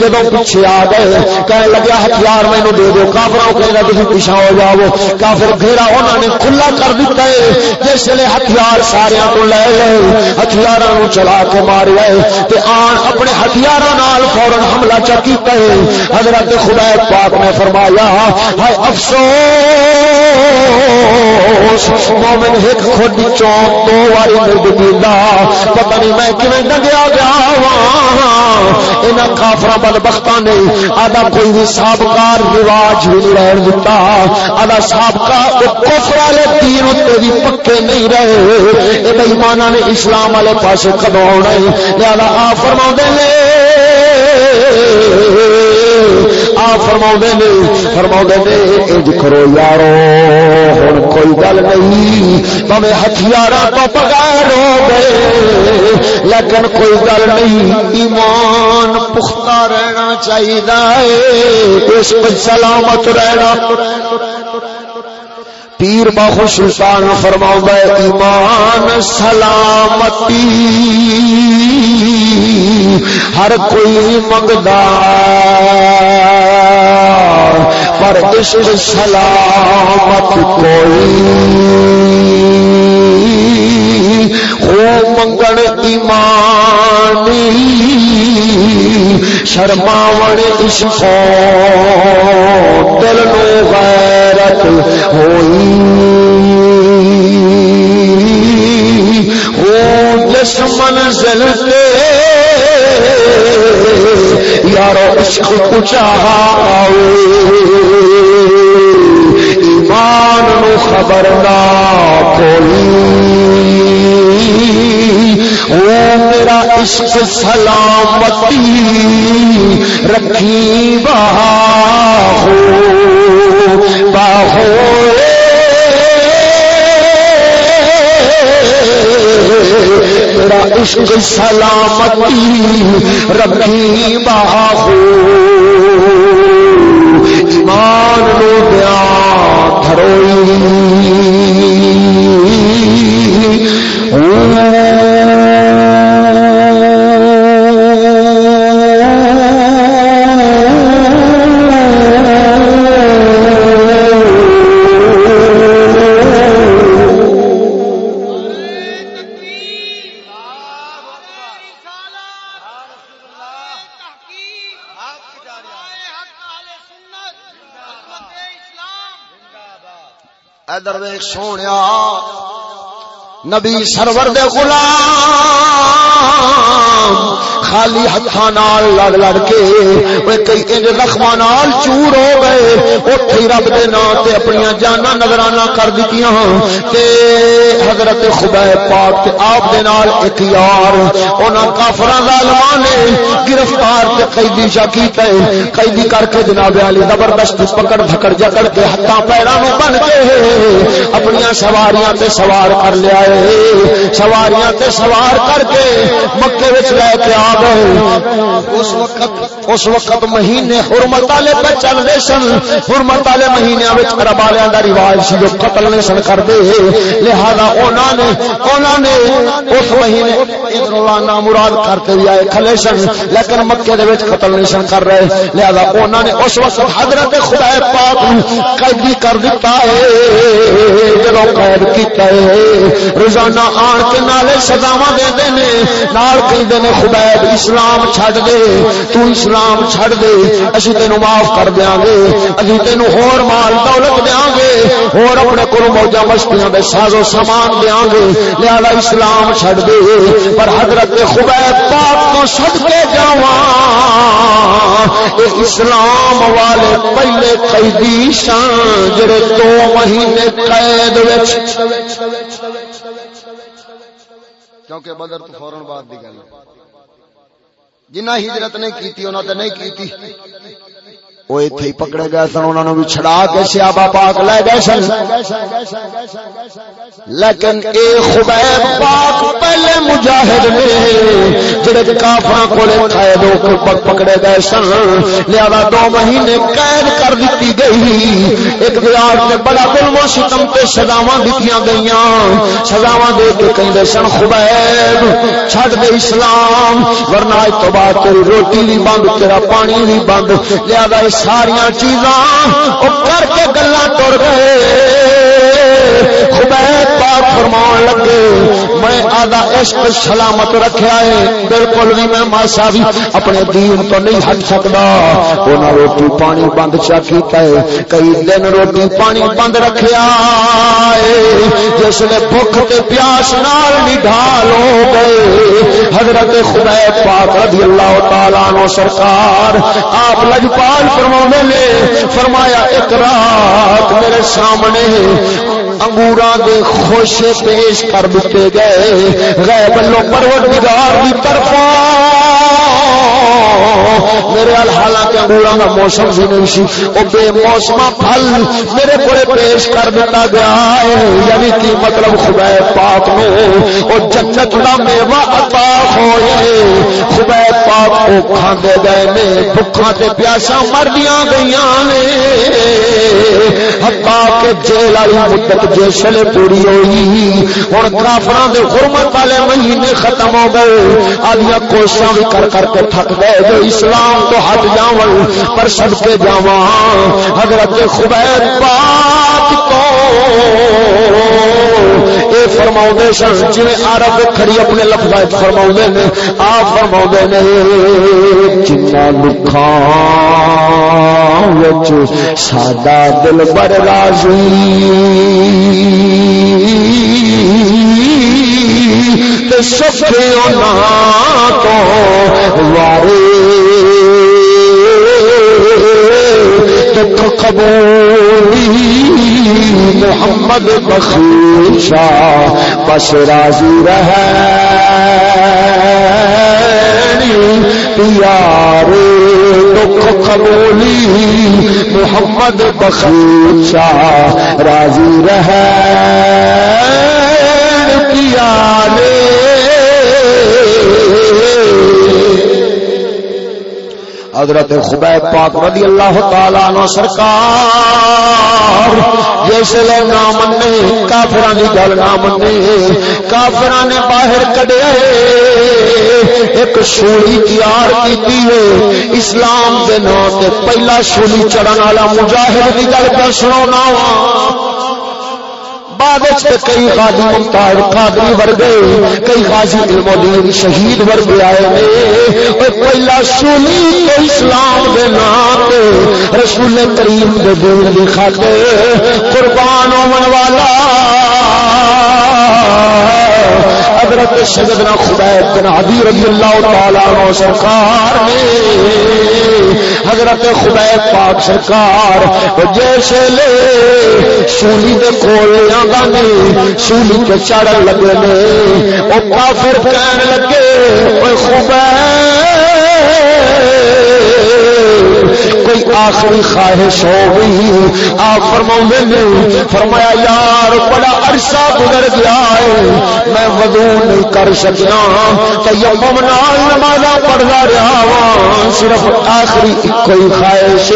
جب پیچھے آ گئے، کہنے لگا ہتھیار مینو دے دو کافر کہنا تھی پیچھا ہو جاؤ، کافر گھیرا انہوں نے کھلا کر دیتا ہے، جس لیے ہتھیار سارے کو لے گئے ہتھیار چلا کے مار گئے آن اپنے ہتھیار فورن حملہ چکی پہ حضرت خدا پاک نے فرمایا، ہائے افسوس، مومن ایک خود چوک دو باری مرد دینا پتہ نہیں میں کیون ڈگیا گیا یہاں کافر بد بختا نے آدھا کوئی بھی سابقہ رواج بھی نہیں رہن دیتا آدھا سابکا کفر والے تین اتنے بھی پکے نہیں رہے۔ یہ بےمانا نے اسلام والے پاس کدو آنا لہذا آ فرما نے فرما نے فرما نے اج کرو یارو ہوں کوئی گل نہیں پہ ہتھیار تو بغیر ہو گئے، لیکن کوئی گل نہیں، ایمان پختہ رہنا چاہیے اس سلامت رہنا۔ پیر باہو سلطان فرما ایمان سلامتی۔ ہر کوئی منگدا پر اس سلامت کوئی منگن ایمانی، شرماون عشق دل نو غیرت ہوئی۔ او جس منزل تے یارو عشق کو چاہا ایمان نو خبر نہ کوئی۔ میرا عشق سلامتی رکھی باہو باہو تیرا عشق سلامتی رکھی باہو ایمان لو گیا دھروئی۔ سونے نبی سرور دے غلام، خالی ہاتھ لڑ لڑ کے کئی انج زخم چور ہو گئے اتے رب دے نام تے اپنی جانا نظرانہ کر دیتی ہاں۔ تے حضرت خبیر پاک تے آپ دے نال ایک یار انہاں کافراں ظالمان نے گرفتار تے قیدی شا کیتا ہے۔ قیدی کر کے جناب علی زبردست پکڑ دھکڑ جکڑ کے ہتھاں پیراں نو بن کے اپنی سواریاں تے سوار کر لیا ہے سواریاں تے سوار کر کے مکے وچ لے کے آ گئے۔ اس وقت اس وقت مہینے حرمت والے پہ چل رہے سن۔ حرمت والے مہینے عرب والوں کا رواج سی جو قتل نہیں سن کرتے لہذا انہوں نے انہوں نے اس مہینے ادھر لانا مراد کرتے بھی آئے کھلے سن۔ لیکن مکے دے وچ قتل نہیں سن کر رہے۔ لہذا انہوں نے اس وقت حضرت خدا پاک قیدی کر دیتا ہے۔ جب قید کیتا ہے۔ روزانہ آن کے نالے سزاوا دے نال کہتے ہیں خبیب اسلام چھڈ دے، تو اسلام چھڈ دے، اسی تینو معاف کر دیاں گے، اسی تینو ہور مال دولت دیاں گے، ہور اپنے کول موجا مستیاں دے ساز و سامان دیاں گے، لہذا اسلام چھڈ دے۔ پر حضرت خبیب پاک تو صدقے جاواں، اے اسلام والے پہلے قیدی شان جڑے دو مہینے قید وچ کیونکہ بدر تو فورن بعد دی گل جنہ ہجرت نہیں کی انہوں نے نہیں کی وہ اتنے ہی پکڑے گئے سن انہوں نے بھی چھڑا کے سیابا پاک لے گئے سن لیکن اے خبیب پاک پہلے مجاہد نے جڑے کافراں کولے قید ہو کے پکڑے گئے سن لہذا دو مہینے قید کر دیتی گئی ایک دیار تے بڑا ظلم و ستم تے سزاواں دتیاں گئیاں سزاواں دے کے کہندے سن خبیب چھڈ دے اسلام ورنہ اج تو بعد تیری روٹی بھی بند تیرا پانی بھی بند لہذا اس ساریا چیزاں کر کے گلا تر گئے۔ خبیر پاک فرمان لگے۔ میں آدھا عشق سلامت رکھا ہے۔ بالکل بھی میں ماسا بھی اپنے دین تو نہیں ہٹ سکتا۔ انہیں روٹی پانی بند چکی ہے۔ کئی دن روٹی پانی بند رکھا جس نے بھوک کے پیاس نال نڈال ہو گئے۔ حضرت خدا پاک رضی اللہ تعالیٰ نو سرکار آپ لجپال فرما نے، فرمایا، ایک رات میرے سامنے انگورا دے خوش پیش کر دیتے گئے۔ غیب لو پروردگار کی طرف میرے حالانکہ انگورا کا موسم بھی نہیں سی وہ بے موسم پھل میرے کو پیش کر دیتا گیا ہے۔ یعنی کہ مطلب خدا پاک نو وہ جنت کا میوا عطا ہوئے۔ خدا پاک کو کھاندے گئے نے بکھا تے پیاسا مر دیا گئی نے۔ ہتا کے جیل والی مدت جسل پوری ہوئی ہوں کافر حرمت والے مہینے ختم ہو گئے۔ آدیا کوششاں بھی کر کر کر کے تھک گئے جو اسلام تو ہٹ جاو پر سب کے جاوا حضرت خبیر پاک کو اے فرما سن جی عرب کھڑی اپنے لفظ فرما نے، آپ فرما نے جنا لکھا ساڈا دل بر راضی۔ سکھے تو وارے دکھ قبولی محمد بخشا بس راضی رہ پیار دکھ قبولی محمد بخشا راضی رہ پیارے حضرت خبیب پاک رضی اللہ تعالی نو سرکار جس لے نہ منے کافراں دی گل نہ منے کافراں نے باہر کڈیا ایک شولی تیار کیتی ہے، اسلام دے نام تے پہلا شولی چڑھن والا مجاہد دی گل کر سنانا وا بعد کئی غازی ممتاز قادری ورگے، کئی غازی علم شہید ورگے آئے نے پہلا سنی تو اسلام دے نام رسول کریم دے دین دی خاطر قربان ہون والا۔ حضرت سیدنا خبیب بن عدی رضی اللہ تعالیٰ عنہ سرکار نے حضرت خبیب پاک سرکار جیسے لے سولی دے کول آندا نے سولی تے چڑھ لگے نے، او کافر کہن لگے اوے خبیب کوئی آخری خواہش ہو گئی۔ آپ فرما نے، فرمایا، یار، بڑا عرصہ گزر گیا ہے۔ میں ودو نہیں کر سکیا تیمم نال نماز پڑھتا رہا وا صرف آخری کوئی خواہش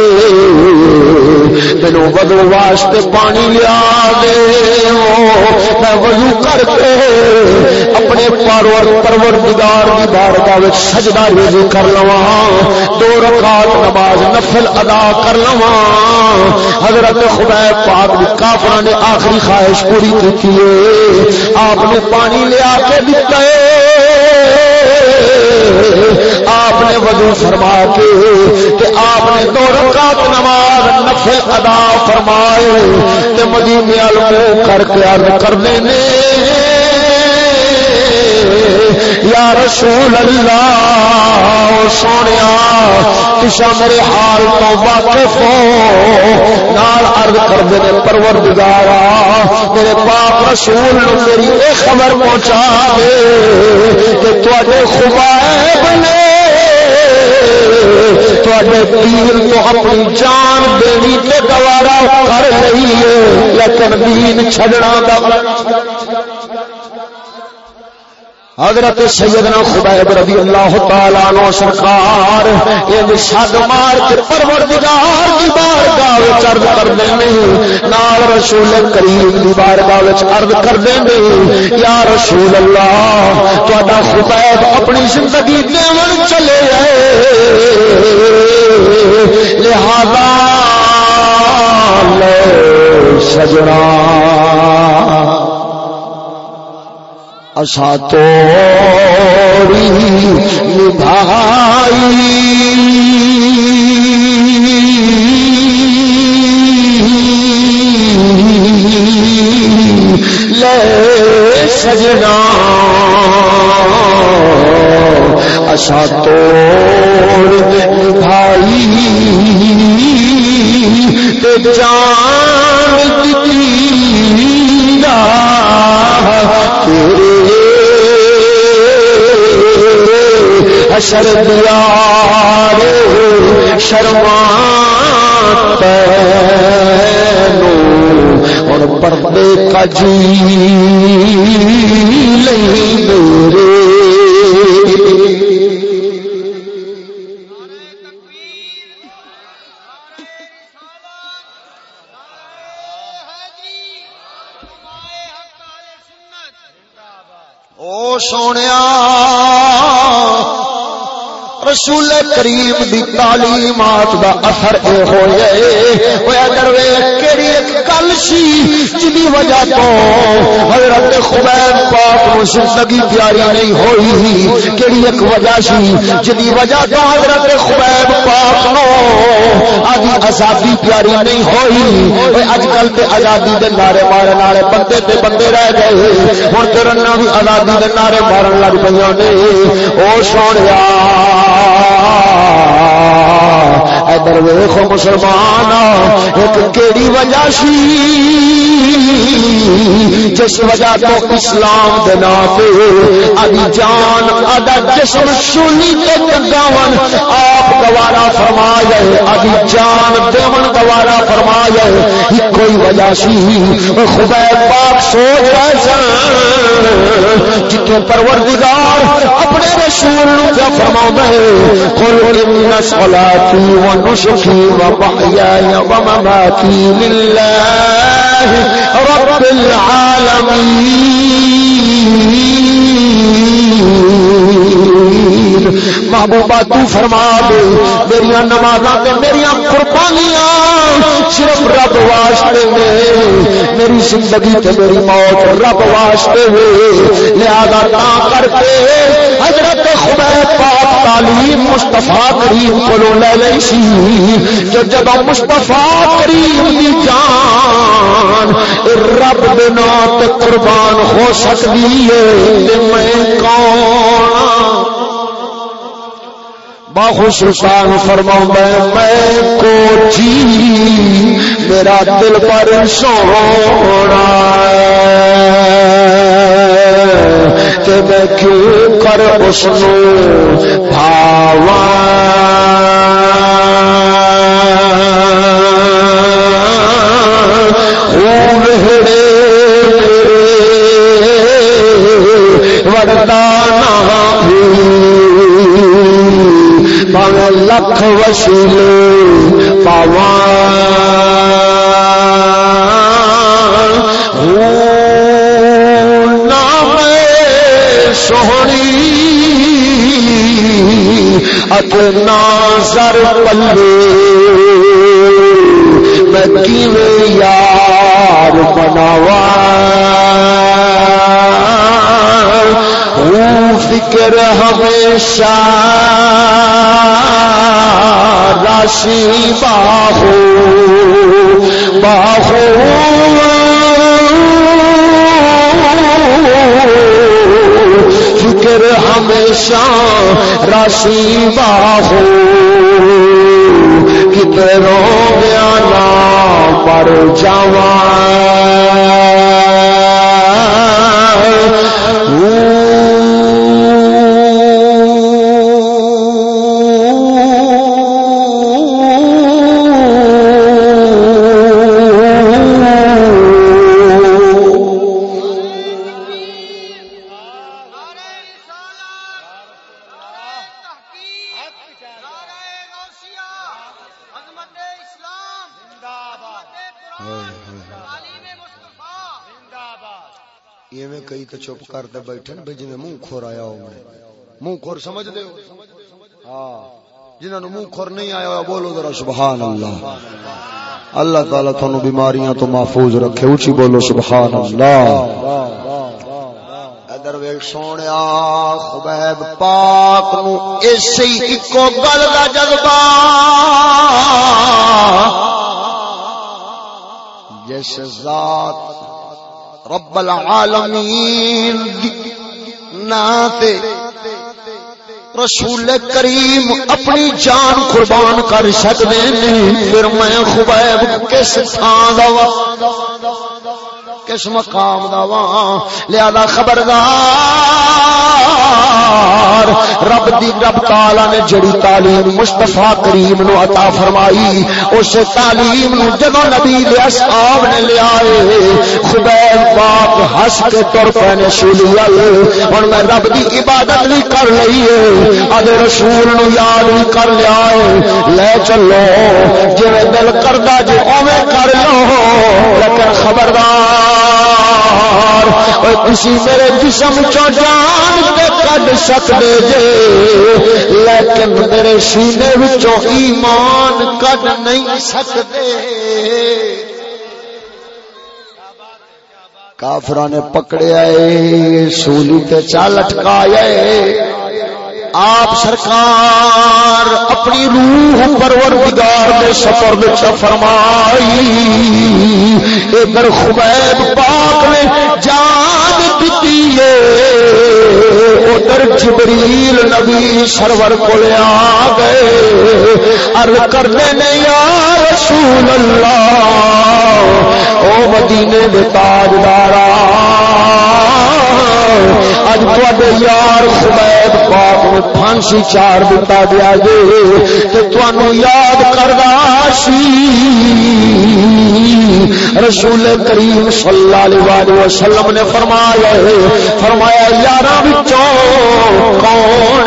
مینو ودو واسطے پانی لیا دے۔ میں وضو کر کے اپنے پرور پرور دگار کی بارگاہ سجدہ ریزی کر لوا دو رکعت نماز نفل ادا کر لوا حضرت خدا پاک کافر نے آخری خواہش پوری کی آپ نے پانی لیا کے دیتا ہے۔ آپ نے وضو فرما کے آپ نے دو رکعت نماز نفل ادا فرمائے۔ مدینے والوں کر کے عرض کر دینے۔ یا رسول اللہ سونے تشا میرے حال تو واقف ہو۔ نال عرض کر دے پرور گزارا میرے باپ رسول میری یہ خبر پہنچا دے کہ تے خوبائب نے پیر تو اپنی جان دینی تے گوارا کر رہی ہے لیکن دین چھڑنا دا حضرت سیدنا خبیب رضی اللہ تعالی عنہ سرکار، یہ شد مار کے پروردگار دی بارگاہ وچ عرض کر دے نال رسول کریم دی بارگاہ وچ عرض کر دے یا رسول اللہ، تہاڈا خبیب اپنی زندگی دیون چلے گئے لہذا لے سجنا۔ اسا توڑی نبھائی۔ لے سجنا۔ اسا توڑ نبھائی۔ تے جان دیتی حشر دیار شرما اور پردے کا جی میرے۔ سونے رسول کریم دی تعلیمات دا اثر اے ہوئے۔ ہویا دروے کیڑی ایک گل سی جدی وجہ تو حضرت خبیب پاک نو زندگی پیاری نہیں ہوئی کیڑی ایک وجہ سی جدی وجہ تو حضرت خبیب پاک نو آدھی آزادی پیاری نہیں ہوئی۔ اج کل تے آزادی دے نعرے مارن والے بندے تے بندے رہ گئے۔ ہن تے رنا بھی آزادی دے نعرے مارن لگ پیاں نے۔ او سونیا ادھر ویخو مسلمان، ایک کیڑی وجہ سی؟ جس وجہ تو اسلام دے نام ادی جان ادا جسم سونی کے گاون آپ گوارا فرما جائے ادی جان دیون گوارا فرما جائے کوئی وجہ سی؟ خدا پاک سوچ رہے سن۔ جتوں پروردگار اپنے رسول نو کیا فرما ہے، قل ان صلاتي ونسكي ومحياي ومماتي لله رب العالمين۔ محبوبہ، تو فرما دے میری نمازاں تے میری قربانیاں صرف رب واسطے نے میری زندگی تے میری موت رب واسطے ہے لہذا تا کر کے حضرت خدا پاک تعلیم مصطفیٰ کریم کو لے لئی سی جو جب مصطفیٰ کریم دی جان رب بنا تے قربان ہو سکتی ہے، میں کون؟ باخصان فرما میں کو جی میرا دل پر سونا کہ میں کیوں کر اس بھاوا لکھ وسیل پاوا نام سونی اتنا سر پلے۔ میں یار بناوا فکر ہمیشہ راشی باہو باہو۔ فکر ہمیشہ راشی باہو۔ کتروں گیا نا پر جاواں۔ تو چپ کرتے بیٹھے بھائی جی منہ خور آیا ہو منہ خور سمجھ دے ہاں۔ جنہوں نے منہ خور نہیں آیا ہوا، بولو ذرا سبحان اللہ اللہ تعالیٰ تھانو بیماریاں تو محفوظ رکھے، اونچی بولو سبحان اللہ ادھر ویل سونے خبیب پاک نو اسی اکو گل دا جذبہ۔ جس ذات رب العالمین ناتے رسول کریم اپنی جان قربان کر سکتے نہیں پھر میں خبیب کس تھان دوا کس مقام دوا لہذا خبردار رب دی رب تعالی نے جڑی تعلیم مصطفی کریم نو عطا فرمائی، اس تعلیم نو جدو نبی دے اصحاب نے لیا خبیر پاک ہس کے تر پے نے سولی ہن میں رب دی عبادت بھی کر لئی ہے اج رسول نو یاد بھی کر لیا ہے، لے چلو، جویں دل کردا جے اوویں کر لو۔ لیکن خبردار کسی میرے جسم چو جان کے کڈ سکتے جے۔ لیکن میرے سینے وچوں ایمان کڈ نہیں سکتے کافر نے پکڑے آئے سولی تے چال اٹکایا آپ سرکار اپنی روح پروردگار دے سفر وچ فرمائی ادھر خبیب پاک نے جان دتی ادھر جبریل نبی سرور کو آ گئے۔ ارد کرنے نہیں آ رسول اللہ۔ او مدینے دے تاجدارا اج تے یار خبیب پاک نے پھانسی چار دتا گیا جی تو یاد کردا سی۔ رسول کریم صلی اللہ علیہ وسلم نے فرمایا فرمایا یار کون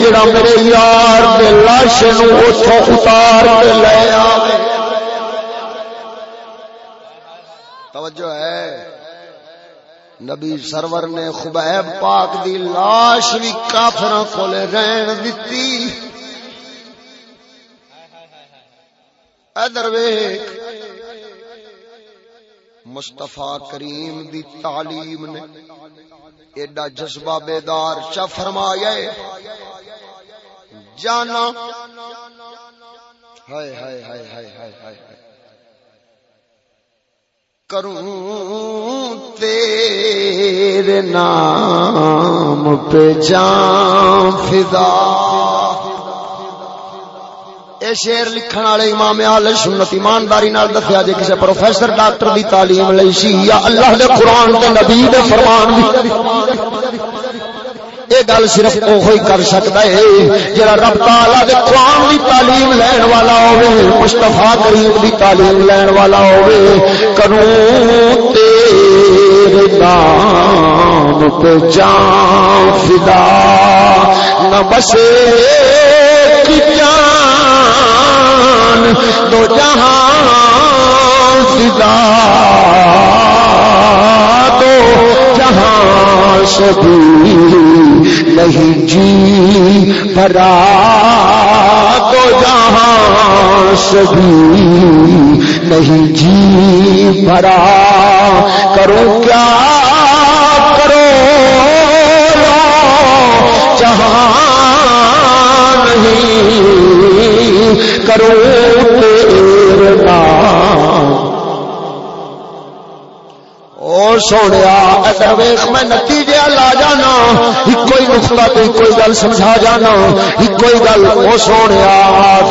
جڑا میرے یار کے لاش نو اتار کے لے توجہ ہے۔ نبی سرور نے خبیب پاک دی لاش بھی کافر کو رہن دیتی ادر ویخ مستفا کریم دی تعلیم نے ایڈا جذبہ بیدار چا فرمایا جانا۔ ہائے ہائے ہائے ہائے ہائے ہائے کروں تیرے نام پہ جان فدا۔ اے شیر لکھن والے امام اہل سنت ایمانداری نال دسیا جے کسے پروفیسر ڈاکٹر دی تعلیم لئی سی یا اللہ دے قران تے نبی دے فرمان دی۔ یہ گل صرف وہی کر سکتا ہے جڑا رب تعالی دے قرآن دی تعلیم لین والا ہوے مصطفی کریم دی تعلیم لین والا ہوے کروں تیرے نام پہ جان فدا۔ نہ بسے کی جان، دو جہاں فدا۔ دو جہاں سبھی نہیں جی بھرا تو جہاں سبھی نہیں جی بھرا کرو کیا کرو جہاں نہیں، کرو تیرے نام سونے ویخ میں نتیجے لا جانا ایک ہی نقطہ تو ایک گل سمجھا جانا ایک ہی گل وہ سونے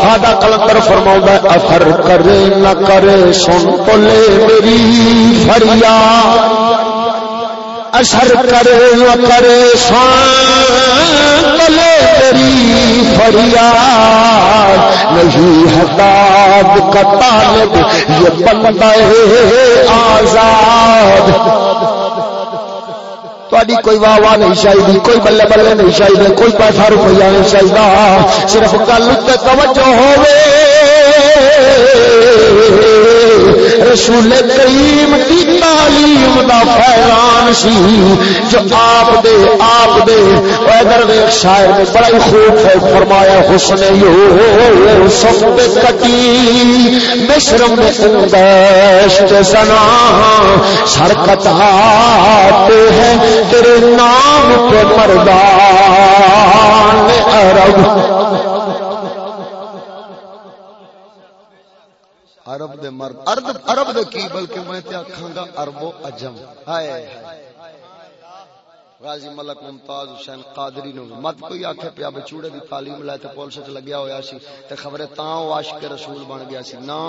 ساڈا کلندر فرما اثر کرے نہ کرے، سن تو لے میری فریا اثر کرے نہ کرے، سن لے میری فریا نہیں حداد کا طالب، یہ بندہ آزاد۔ تاری کوئی واہ واہ نہیں چاہیے کوئی بلے بلے نہیں چاہیے کوئی پیسہ روپیہ نہیں چاہیے صرف گل توجہ ہوئے رسول سی، جو آپ دے آپ دے۔ ادھر ویک شاعر نے بڑا ہی خوب فرمایا، حسن یو سب کٹی مصر میں سنا سرکت آتے ہیں تیرے نام پہ مردان عرب۔ عرب دے مرد، عرب عرب دے کی؟ بلکہ میں تے آکھاں گا عرب و عجم۔ ہائے۔ غازی ملک ممتاز حسین قادری نو مت کوئی آکھے پیا بچوڑے دی تعلیم لے تے پولیس وچ لگیا ہویا سی تے خبر تاں او عاشق رسول بن گیا سی۔ نا،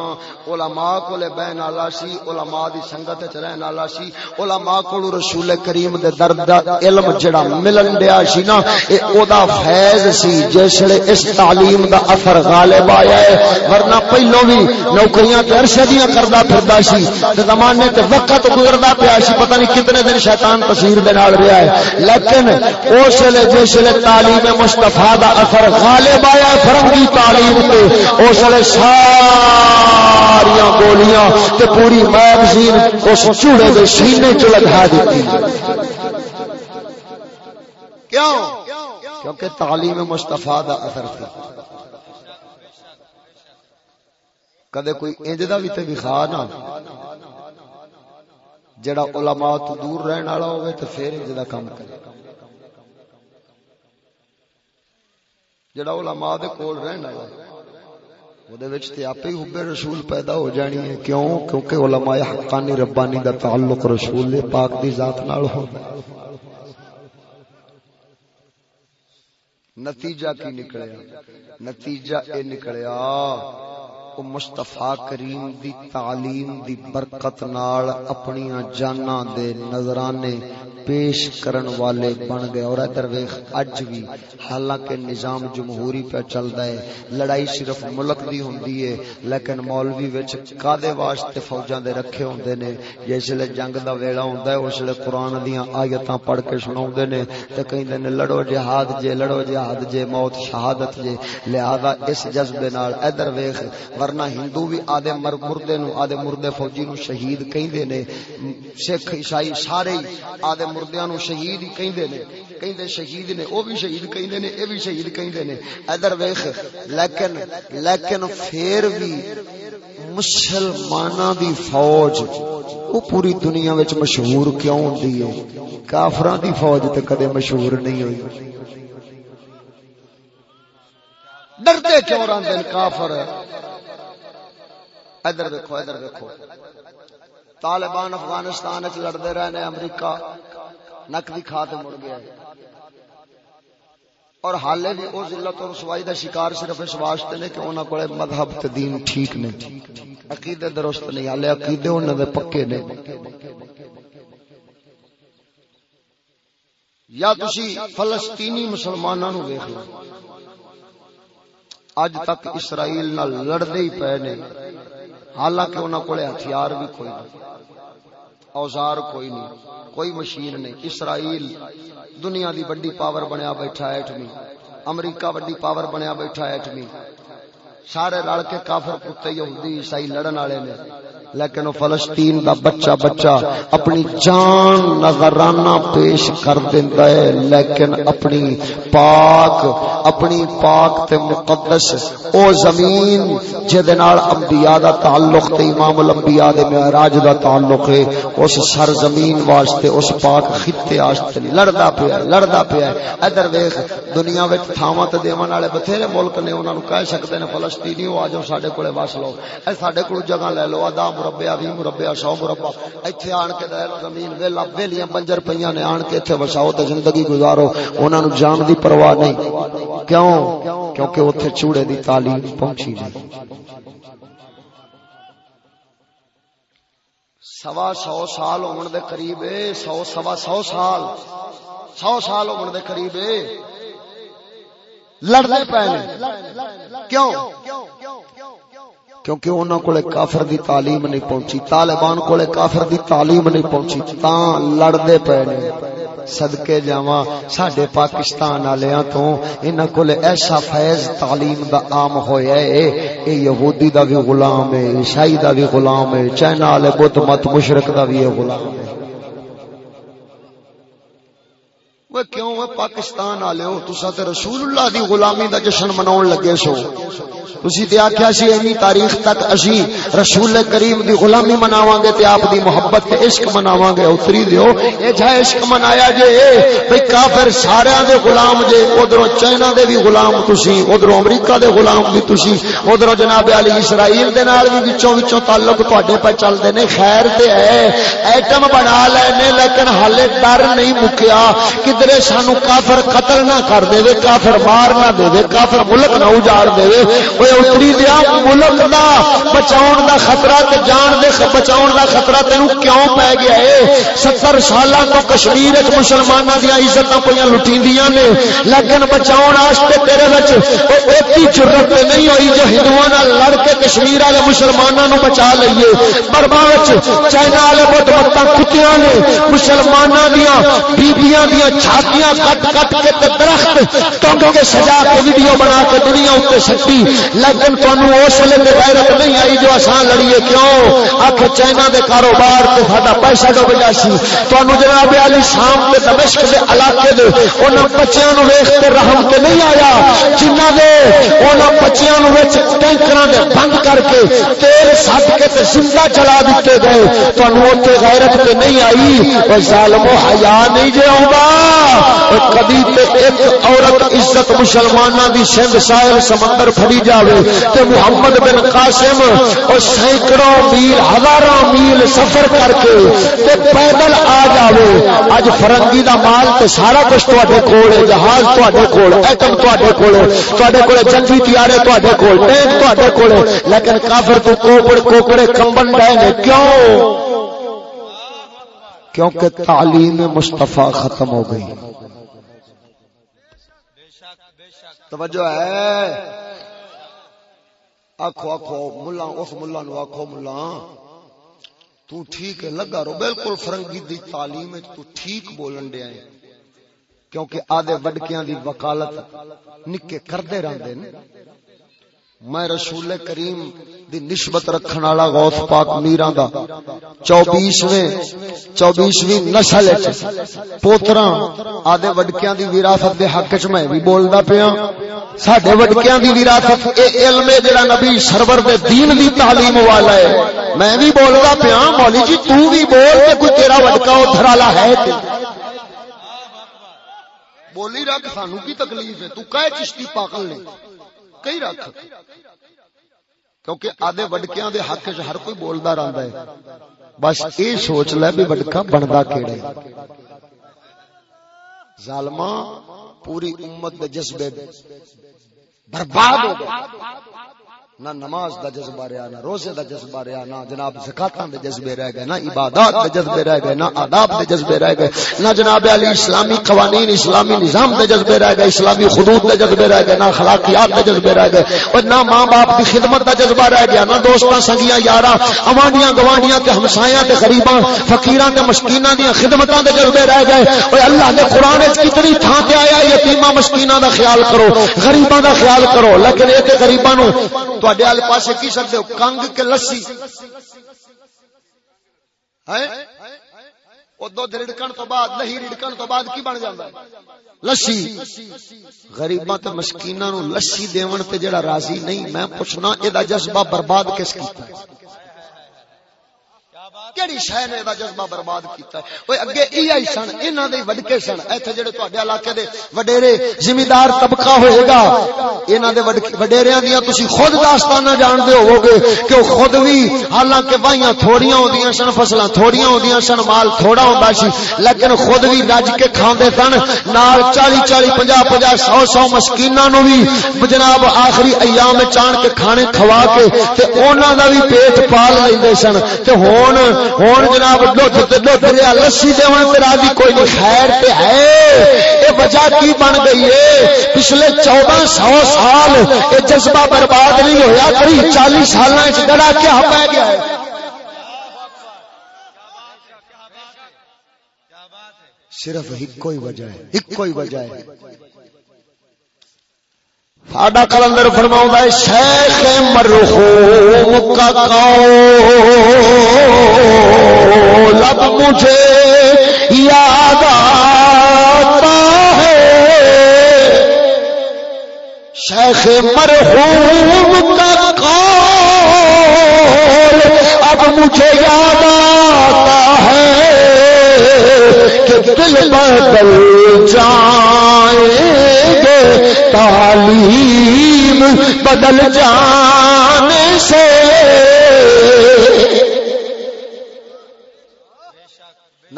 علماء کولے بہن والا سی، علماء دی سنگت وچ رہن والا سی۔ علماء کول رسول کریم دے درد دا علم جڑا ملن دیا سی نا، اے او دا فیض سی جس لے اس تعلیم دا اثر غالب آیا ہے۔ ورنہ پہلو بھی نوکریاں تے ارشدیاں کردا پھردا سی۔ تے زمانے تے وقت گزردا پیا سی، پتہ نہیں کتنے دن شیطان تصویر دے نال رہیا ہے۔ لیکن اس لیے جس لیے تعلیم مستفا دا اثر غالب آیا فرنگی تعلیم تے اس لیے ساری گولیاں تے پوری میگزین اس چوڑے کے سینے چ لگا دیتی کیوں؟ کیونکہ تعلیم مستفا دا اثر تھی کدے کوئی انج دا بھی تے دکھا نہ جڑا علماء تو دور رہن والا ہوے تے پھر جدا کام کرے۔ جڑا علماء دے کول رہن والا او دے وچ تے اپے حب رسول پیدا ہو جانی ہے۔ کیوں؟ کیونکہ علماء حقانی ربانی دا تعلق رسول پاک دی ذات نال ہوندا نتیجہ کی نکلیا؟ نتیجہ اے نکلیا۔ او مصطفی کریم دی تعلیم دی برکت نال اپنی جاناں دے نظرانے پیش کرن والے بن گئے۔ اور ادھر ویخ اج بھی حالانکہ نظام جمہوری پہ چلدا ہے، لڑائی صرف ملک دی ہوندی ہے، لیکن مولوی وچ کادے واسطے فوجاں دے رکھے ہوندے نے۔ جس لے جنگ دا ویلا ہوندا ہے، اس لے قران دیاں آیتاں پڑھ کے سناوندے نے۔ تے کہندے نے، لڑو جہاد جے، لڑو جہاد جے، موت شہادت جے۔ لہذا اس جذبے نال ادھر ویخ ورنہ ہندو بھی آدھے مر مردے نو آدھے مردے فوجی نو شہید کہندے نے۔ سکھ عیسائی سارے ہی آدھے مردیاں نو شہید ہی کہندے نے۔ کہندے شہید نے، او بھی شہید کہندے نے، اے بھی شہید کہندے نے۔ ادھر ویکھ، لیکن لیکن پھر بھی مسلماناں دی فوج او پوری دنیا وچ مشہور کیوں ہوندی ہے؟ کافراں دی فوج تے کدے مشہور نہیں ہوئی۔ ڈرتے کیوں رہندے کافر؟ ادھر دیکھو ادھر دیکھو طالبان افغانستان چ لڑتے رہے امریکہ، نک بھی کھا مڑ گیا۔ اور حالے بھی وہ ضلعت اور رسوائی کا شکار صرف اس واسطے نے کہ انہوں کو مذہب تے دین ٹھیک نے۔ عقیدے درست نہیں، حالے عقیدے انہوں دے پکے نے۔ یا تسی فلسطینی مسلمانوں نو ویکھ لو۔ اج تک اسرائیل نال لڑدے ہی پے نے۔ حالانکہ انہوں کو ہتھیار بھی کوئی نہیں، اوزار کوئی نہیں، کوئی مشین نہیں۔ اسرائیل دنیا دی بڑی پاور بنیا بیٹھا ایٹمی، امریکہ بڑی پاور بنیا بیٹھا ایٹمی۔ سارے رل کے کافر کتے یہودی عیسائی لڑن والے نے۔ لیکن وہ فلسطین دا بچہ بچہ اپنی جان نظرانہ پیش کر دیندا ہے، لیکن اپنی پاک اپنی پاک تے مقدس او زمین جے نال انبیاء دا تعلق تے امام الانبیاء دے معراج دا تعلق ہے، اس سر زمین واسطے، اس پاک خطے واسطے لڑدا پیا لڑدا پیا ادھر ویکھ، دنیا وچ تھاواں تے دیوان والے بتھیرے ملک نے انہاں نو کہہ سکدے نے فلسطینی او آ جاؤ، ساڈے کولے وس لو۔ اے ساڈے کول جگہ لے لو ادا مربع بھی مربع سو مربع ایتھے آن کے دے زمین ویلا ویلیاں بنجر پیاں نے آن کے ایتھے وساؤ تے زندگی گزارو انہاں نو جان دی پرواہ نہیں کیوں کیونکہ اوتھے چوڑے دی تعلیم پہنچی نہیں سوا سو سال ہون دے قریب سو سوا سو سال سو سال ہون دے قریب لڑنے پے کیوں کیونکہ انہوں کو کافر دی تعلیم نہیں پہنچی، طالبان کو کافر دی تعلیم نہیں پہنچی تا لڑتے پے نے۔ صدقے جاواں ساڈے پاکستان والیاں تو انہاں کول ایسا فیض تعلیم دا عام ہویا اے۔ اے یہودی دا بھی غلام ہے عیسائی دا بھی غلام ہے چائنا والے بت مت مشرک دا بھی غلام ہے وہ کیوں وہ پاکستان والے ہو تسا تے رسول اللہ دی غلامی دا جشن مناون لگے سو تسی تے آکھیا سی اینی تاریخ تک اسی رسول کریم دی غلامی مناواں گے تے آپ دی محبت تے عشق مناواں گے اتری دیو اے جا عشق منایا جے بھئی کافر سارے دے غلام جے ادھروں چائنا دے بھی غلام تسی ادھروں امریکہ دے غلام بھی تسی ادھروں جناب علی اسرائیل دے نال بھی وچوں وچوں تعلق تواڈے پہ چل دے نے خیر تے ہے ایٹم بنا لے نے لیکن حالے ڈر نہیں مکیا کدھر سانو کافر قتل نہ کر دے وے کافر مار نہ دے وے کافر ملک نہ اجاڑ دے۔ وے اتری دیا، ملک دا بچاؤ دا خطرہ تے جان دے بچاؤ دا خطرہ تین کیوں پی گیا ہے؟ ستر سال تو کشمیر مسلمانوں دیا عزت پہ لٹی نے۔ لیکن بچاؤ تیرے ایسی ضرورت نہیں ہوئی جو ہندو لڑ کے کشمیر والے مسلمانوں بچا لیے برباد چائنا والے بہت بہت کتیاں نے؟ مسلمانوں دیا بیبیاں دیا چھاتیاں کٹ کٹ کے درخت ٹنگ کے سجا کے ویڈیو بنا کے دنیا اتنے سٹی۔ لیکن تمہیں اس ویلے میں غیرت نہیں آئی جو آسان لڑیے کیوں؟ آخ چائنا دے کاروبار سے ساڈا پیسہ ڈب جا سی۔ تمہیں جناب علی شام کے دمشق کے علاقے دے ان بچیاں ویخ کے رحم کے نہیں آیا۔ جنہ دے ان بچیاں ٹینکر دے بند کر کے تیل سٹ کے تے زندہ چلا دیتے گئے۔ تمہیں اتنے غیرت کے نہیں آئی۔ وہ ظالم و حیا نہیں جے آؤں کبھی تے ایک عورت عزت مسلمانوں دی سندھ سائل سمندر پھڑی جاوے تے محمد بن قاسم اور سینکڑوں میل ہزاروں میل سفر کر کے تے پیدل آ جاوے۔ اج فرنگی دا مال تے سارا کچھ تواڈے کول ہے، جہاز تواڈے کول، ایٹم تواڈے کول تواڈے کول جنگی تیارے تواڈے کول، ٹینک تواڈے کول لیکن کافر تو کوکڑ کوکڑے کمبن ڈے نے کیوں؟ کیونکہ تعلیم مصطفیٰ ختم ہو گئی۔ توجہ ہے۔ آخو آخو ملا، اس ملا نو آخو ملا۔ تو ٹھیک ہے، لگا رو۔ بالکل فرنگی دی تعلیم تو ٹھیک بولن دیا ہے کیونکہ آدھے وڈکیاں دی وکالت نکے کردے رہندے نے میں رسول کریم دی نسبت رکھن والا غوث پاک میراں دا۔ 24ویں 24ویں نسل وچ پوتراں آدے وڈکیاں دی وراثت دے حق وچ میں بھی بولدا پیا۔ ساڈے وڈکیاں دی وراثت اے علم جڑا نبی سرور دے دین دی تعلیم والا ہے۔ میں بھی بولدا پیا، مولوی جی تو بھی بول تے کوئی تیرا وڈکا ادھر والا ہے تے۔ بولی رکھ، سانو کی تکلیف ہے؟ تو کہے چشتی پاگل نے۔ کئی رکھ۔ کیونکہ آدھے وڈکیاں دے حق ہر کوئی بولدا رہندا ہے۔ بس اے سوچ لے بھی وڈکا بندا کیڑا ہے۔ ظالما پوری امت دے جذبے برباد ہو گئے۔ نہ نماز دا جذبہ رہا، نہ روزے دا جذبہ رہا، نہ جناب زکاتاں دے جذبے رہ گئے، نہ عبادات دے جذبے رہ گئے، نہ آداب دے جذبے رہ گئے، نہ جناب علی اسلامی قوانین، اسلامی نظام دے جذبے رہ گئے، اسلامی حدود دے جذبے رہ گئے، نہ اخلاقیات دے جذبے رہ گئے، اور نہ ماں باپ کی خدمت دا جذبہ رہ گیا، نہ دوستاں، سنگیاں، یاراں اوانیاں گوانیاں تے ہمسایاں تے غریباں، فقیراں تے مسکیناں دی خدمتاں دے جذبے رہ گئے اور اللہ دے قران وچ کتنی تھاں تے آیا، یتیماں، مسکیناں دا خیال کرو، غریباں دا خیال کرو، لیکن اے تے غریباں نو تواڈے والے پاسے کی سکتے ہو؟ کنگ کے لسی۔ دھد رڑکن تو بعد نہیں رڑکن تو بعد کی بن جاتا لسی۔ غریباں تے مسکیناں نو لسی دیون تے جڑا راضی نہیں، میں پوچھنا اے دا جذبہ برباد کس کیتا ہے کیڑی شے نے دا جذبہ برباد کیتا ہے؟ اوے اگے ای آئی سن، انہاں دے وڈکے سن۔ ایتھے جڑے تواڈے علاقے دے وڈیرے زمیندار طبقہ ہوئے گا، انہاں دے وڈیریاں دیاں تسی خود داستاناں جان دے ہوو گے کہ او خود وی حالانکہ وائیاں تھوڑیاں ہوندیاں سن، فصلاں تھوڑیاں ہوندیاں سن، مال تھوڑا ہوندا سی، لیکن خود وی رج کے کھاندے سن۔ نال 40 40 50 50 100 100 مسکیناں نو وی جناب آخری ایام وچ آن کے کھانے کھوا کے تے انہاں دا وی پیٹ پال لیندے سن۔ تے ہن ہوں جناب لسی دے راضی کوئی نہیں، خیر تے ہے۔ یہ وجہ کی بن گئی ہے؟ پچھلے چودہ سو سال یہ جذبہ برباد نہیں ہوا کری چالیس سال گڑا کیا پی گیا ہے؟ صرف ایک ہی وجہ ہے، ایک ہی وجہ ہے۔ ساڈا کلندر فرماؤں ہے، شیخ مرحوم کا لب مجھے یاد آتا ہے۔ شیخ مرحوم کا قول اب مجھے یاد آتا ہے۔ کہ دل بدل جائیں تعلیم بدل جانے سے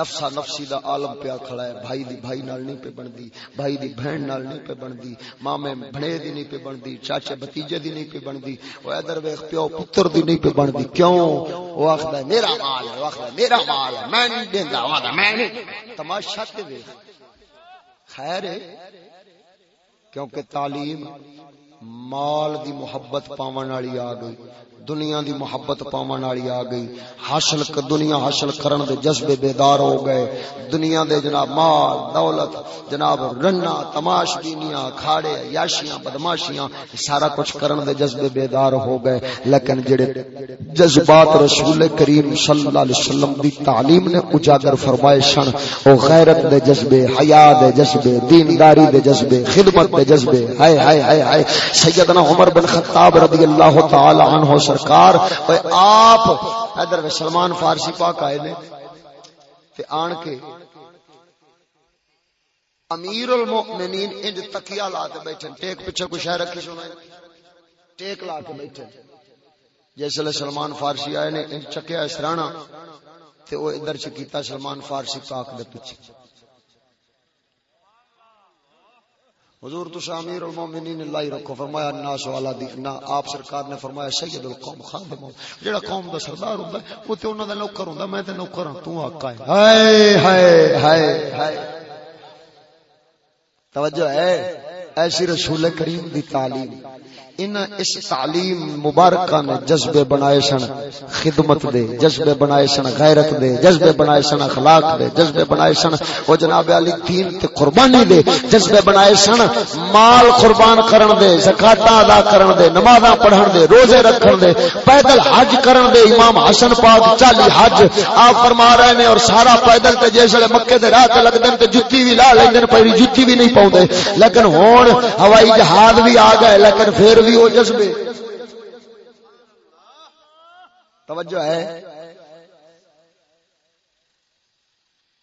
نفسا نفسی دا عالم پیا کھڑا ہے، بھائی دی بھائی نال نہیں پہ بندی بھائی دی بہن نال نہیں پہ بندی مامے بھڑے دی نہیں پہ بندی چاچے بھتیجے دی نہیں پہ بندی او ادھر ویکھ پیو پتر دی نہیں پہ بندی کیوں؟ او آکھدا ہے، میرا مال ہے او آکھدا ہے، میرا مال ہے، میں نہیں دیندا ہوں میں نہیں۔ تماشا تے ویکھ۔ خیر ہے، کیونکہ تعلیم مال دی محبت پاون والی آ گئی۔ دنیا دی محبت پاون والی آ گئی۔ حاصل دنیا حاصل کرن دے جذبے بیدار ہو گئے۔ دنیا دے جناب مال، دولت، جناب رنا، تماش بینیاں، کھاڑے یاشیاں بدماشیاں سارا کچھ کرن دے جذبے بیدار ہو گئے۔ لیکن جڑے جذبات رسول کریم صلی اللہ علیہ وسلم دی تعلیم نے اجاگر فرمائے سن او غیرت دے جذبے، حیا دے جذبے، دینداری دے جذبے، خدمت دے جذبے۔ ہائے ہائے ہائے ہائے۔ سیدنا عمر بن خطاب رضی اللہ تعالی عنہ سر سرکار آپ ادھر سلمان فارسی پاک آئے نے، تے آن کے امیر المؤمنین انج تکیا لا کے بیٹھے ٹیک پیچھے کوئی شہر رکھی سنا ٹیک لا کے بیٹھے جیسے سلمان فارسی آئے نے، انج چکیا اسرانا تے وہ ادھر چکیتا سلمان فارسی پاک دے پیچھے۔ حضور تو امیر المومنین اللہ ہی رکھو فرمایا الناس والا دینا آپ سرکار نے فرمایا سید القوم خادم جڑا قوم دا سردار ہوندا ہے او تے انہاں دا نوکر ہوندا میں تے نوکر ہاں تو آقا ہے۔ ہائے ہائے ہائے ہائے۔ توجہ ہے ایسی رسول کریم دی تعلیم۔ ان اس تعلیم مبارکہ نے جذبے بنائے سن، خدمت دے، جذبے بنائے سن، غیرت دے، جذبے بنائے سن، اخلاق دے، جذبے بنائے سن۔ او جناب علی دین تے قربانی دے، جذبے بنائے سن۔ مال قربان کرن دے، زکات ادا کرن دے، نمازاں پڑھن دے، روزے رکھن دے، پیدل حج کرن دے۔ امام حسن پاک چالی حج، آپ فرما رہے نے اور سارا پیدل تے جیسے مکے دے راہ تے لگدن تے جُتی وی لا لیندن پہلی جُتی وی نہیں پاوندے لیکن ہن ہوائی جہاز بھی آ گئے، لیکن پھر بھی بھی وہ جذبے توجہ ہے۔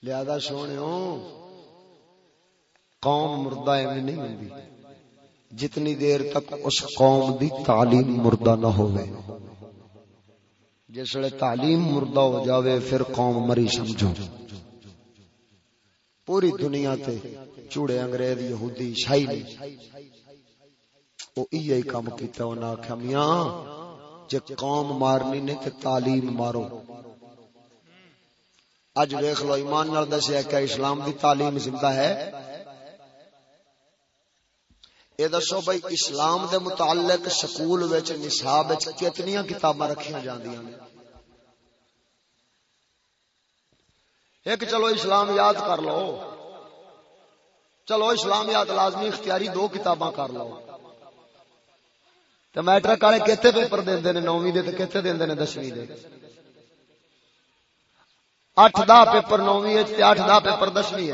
لہذا سونے قوم مردہ میں نہیں ہوتی جتنی دیر تک اس قوم دی تعلیم مردہ نہ ہوئے جسے تعلیم مردہ ہو جاوے، پھر قوم مری سمجھو۔ پوری دنیا تے چوڑے انگریز، یہودی، شاہی نے وہ یہ کام کیتا انہاں آکھیا، میاں، جے قوم مارنی نے تے تعلیم مارو۔ اج ویکھ لو، ایمان نال دسیا کہ اسلام دی تعلیم زندہ ہے۔ اے دسو بھائی، اسلام دے متعلق سکول وچ، نصاب وچ کتنی کتاباں رکھیاں جاندیاں نے۔ ایک چلو، اسلام یاد کر لو۔ چلو، اسلام یاد لازمی اختیاری دو کتاباں کر لو۔ تو میٹرک والے کتنے پیپر دے نویں دے کتنے دے نے، دسویں دے۔ اٹھ دہ پیپر نویں اٹھ دہ پیپر دسویں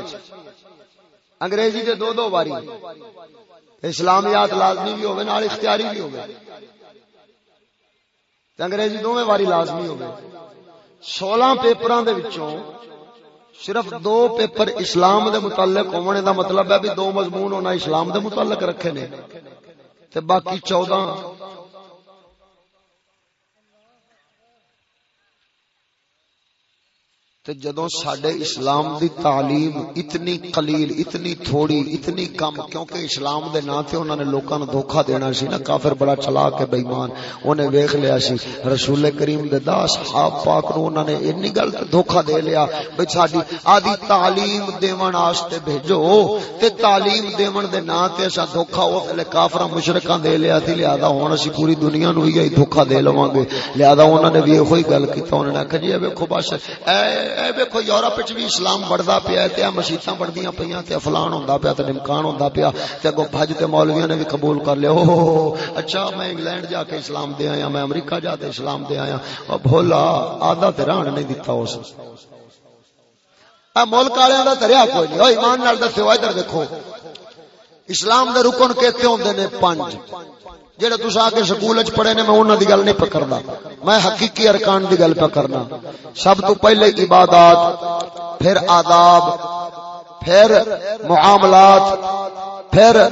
انگریزی دے دو دو باری اسلامیات لازمی بھی ہوگی نال اختیاری بھی ہوگی انگریزی دونوں باری لازمی ہوگی سولہ پیپراں دے وچوں صرف دو پیپر اسلام دے متعلق ہونے دا مطلب ہے بھی دو مضمون ہونا اسلام دے متعلق رکھے نے۔ تے باقی چودہ جدو سڈے اسلام دی تعلیم اتنی قلیل، اتنی تھوڑی، اتنی کم، کیونکہ اسلام دے نا تے انہوں نے لوکاں نو دھوکا دینا سی نا، کافر بڑا چلا کے بے ایمان انہیں ویکھ لیا سی، رسول کریم دے دا صحاب پاک نو انہوں نے اتنی گل دھوکا دے لیا بھئی ساڈی آدی تعلیم دیون واسطے بھیجو، تے تعلیم دیون دے نا تے اسا دھوکا او تے کافراں مشرکاں دے لیا سی، لہذا ہن اسی پوری دنیا نو ہی دھوکا دے لواں گے۔ لہذا انہوں نے بھی ایہی گل کیتا انہوں نے کہا جی ویکھو بس، اے اے ویکھو یورپ وچ بھی اسلام بڑھدا پیا تے مسجداں بڑھدیاں پیاں تے فلان ہوندا پیا تے نمکان ہوندا پیا تے اگوں بھج تے مولویاں نے بھی قبول کر لیا۔ او اچھا میں انگلینڈ جا کے اسلام دے آیا، میں امریکہ جا کے اسلام دے آیا۔ او بھولا، آدھا تے رہن نہیں دتا اس اے ملک والےاں دا دریا کوئی نہیں۔ او ایمان نال دسو ادھر دیکھو اسلام دے رکن کہتے ہوندے نے پنج۔ جہاں تس آ کے سکول پڑھے نے، میں انہوں کی گل نہیں پکڑنا۔ میں حقیقی ارکان کی گل پکڑنا۔ سب تو پہلے عبادات، پھر آداب، پھر معاملات، پھر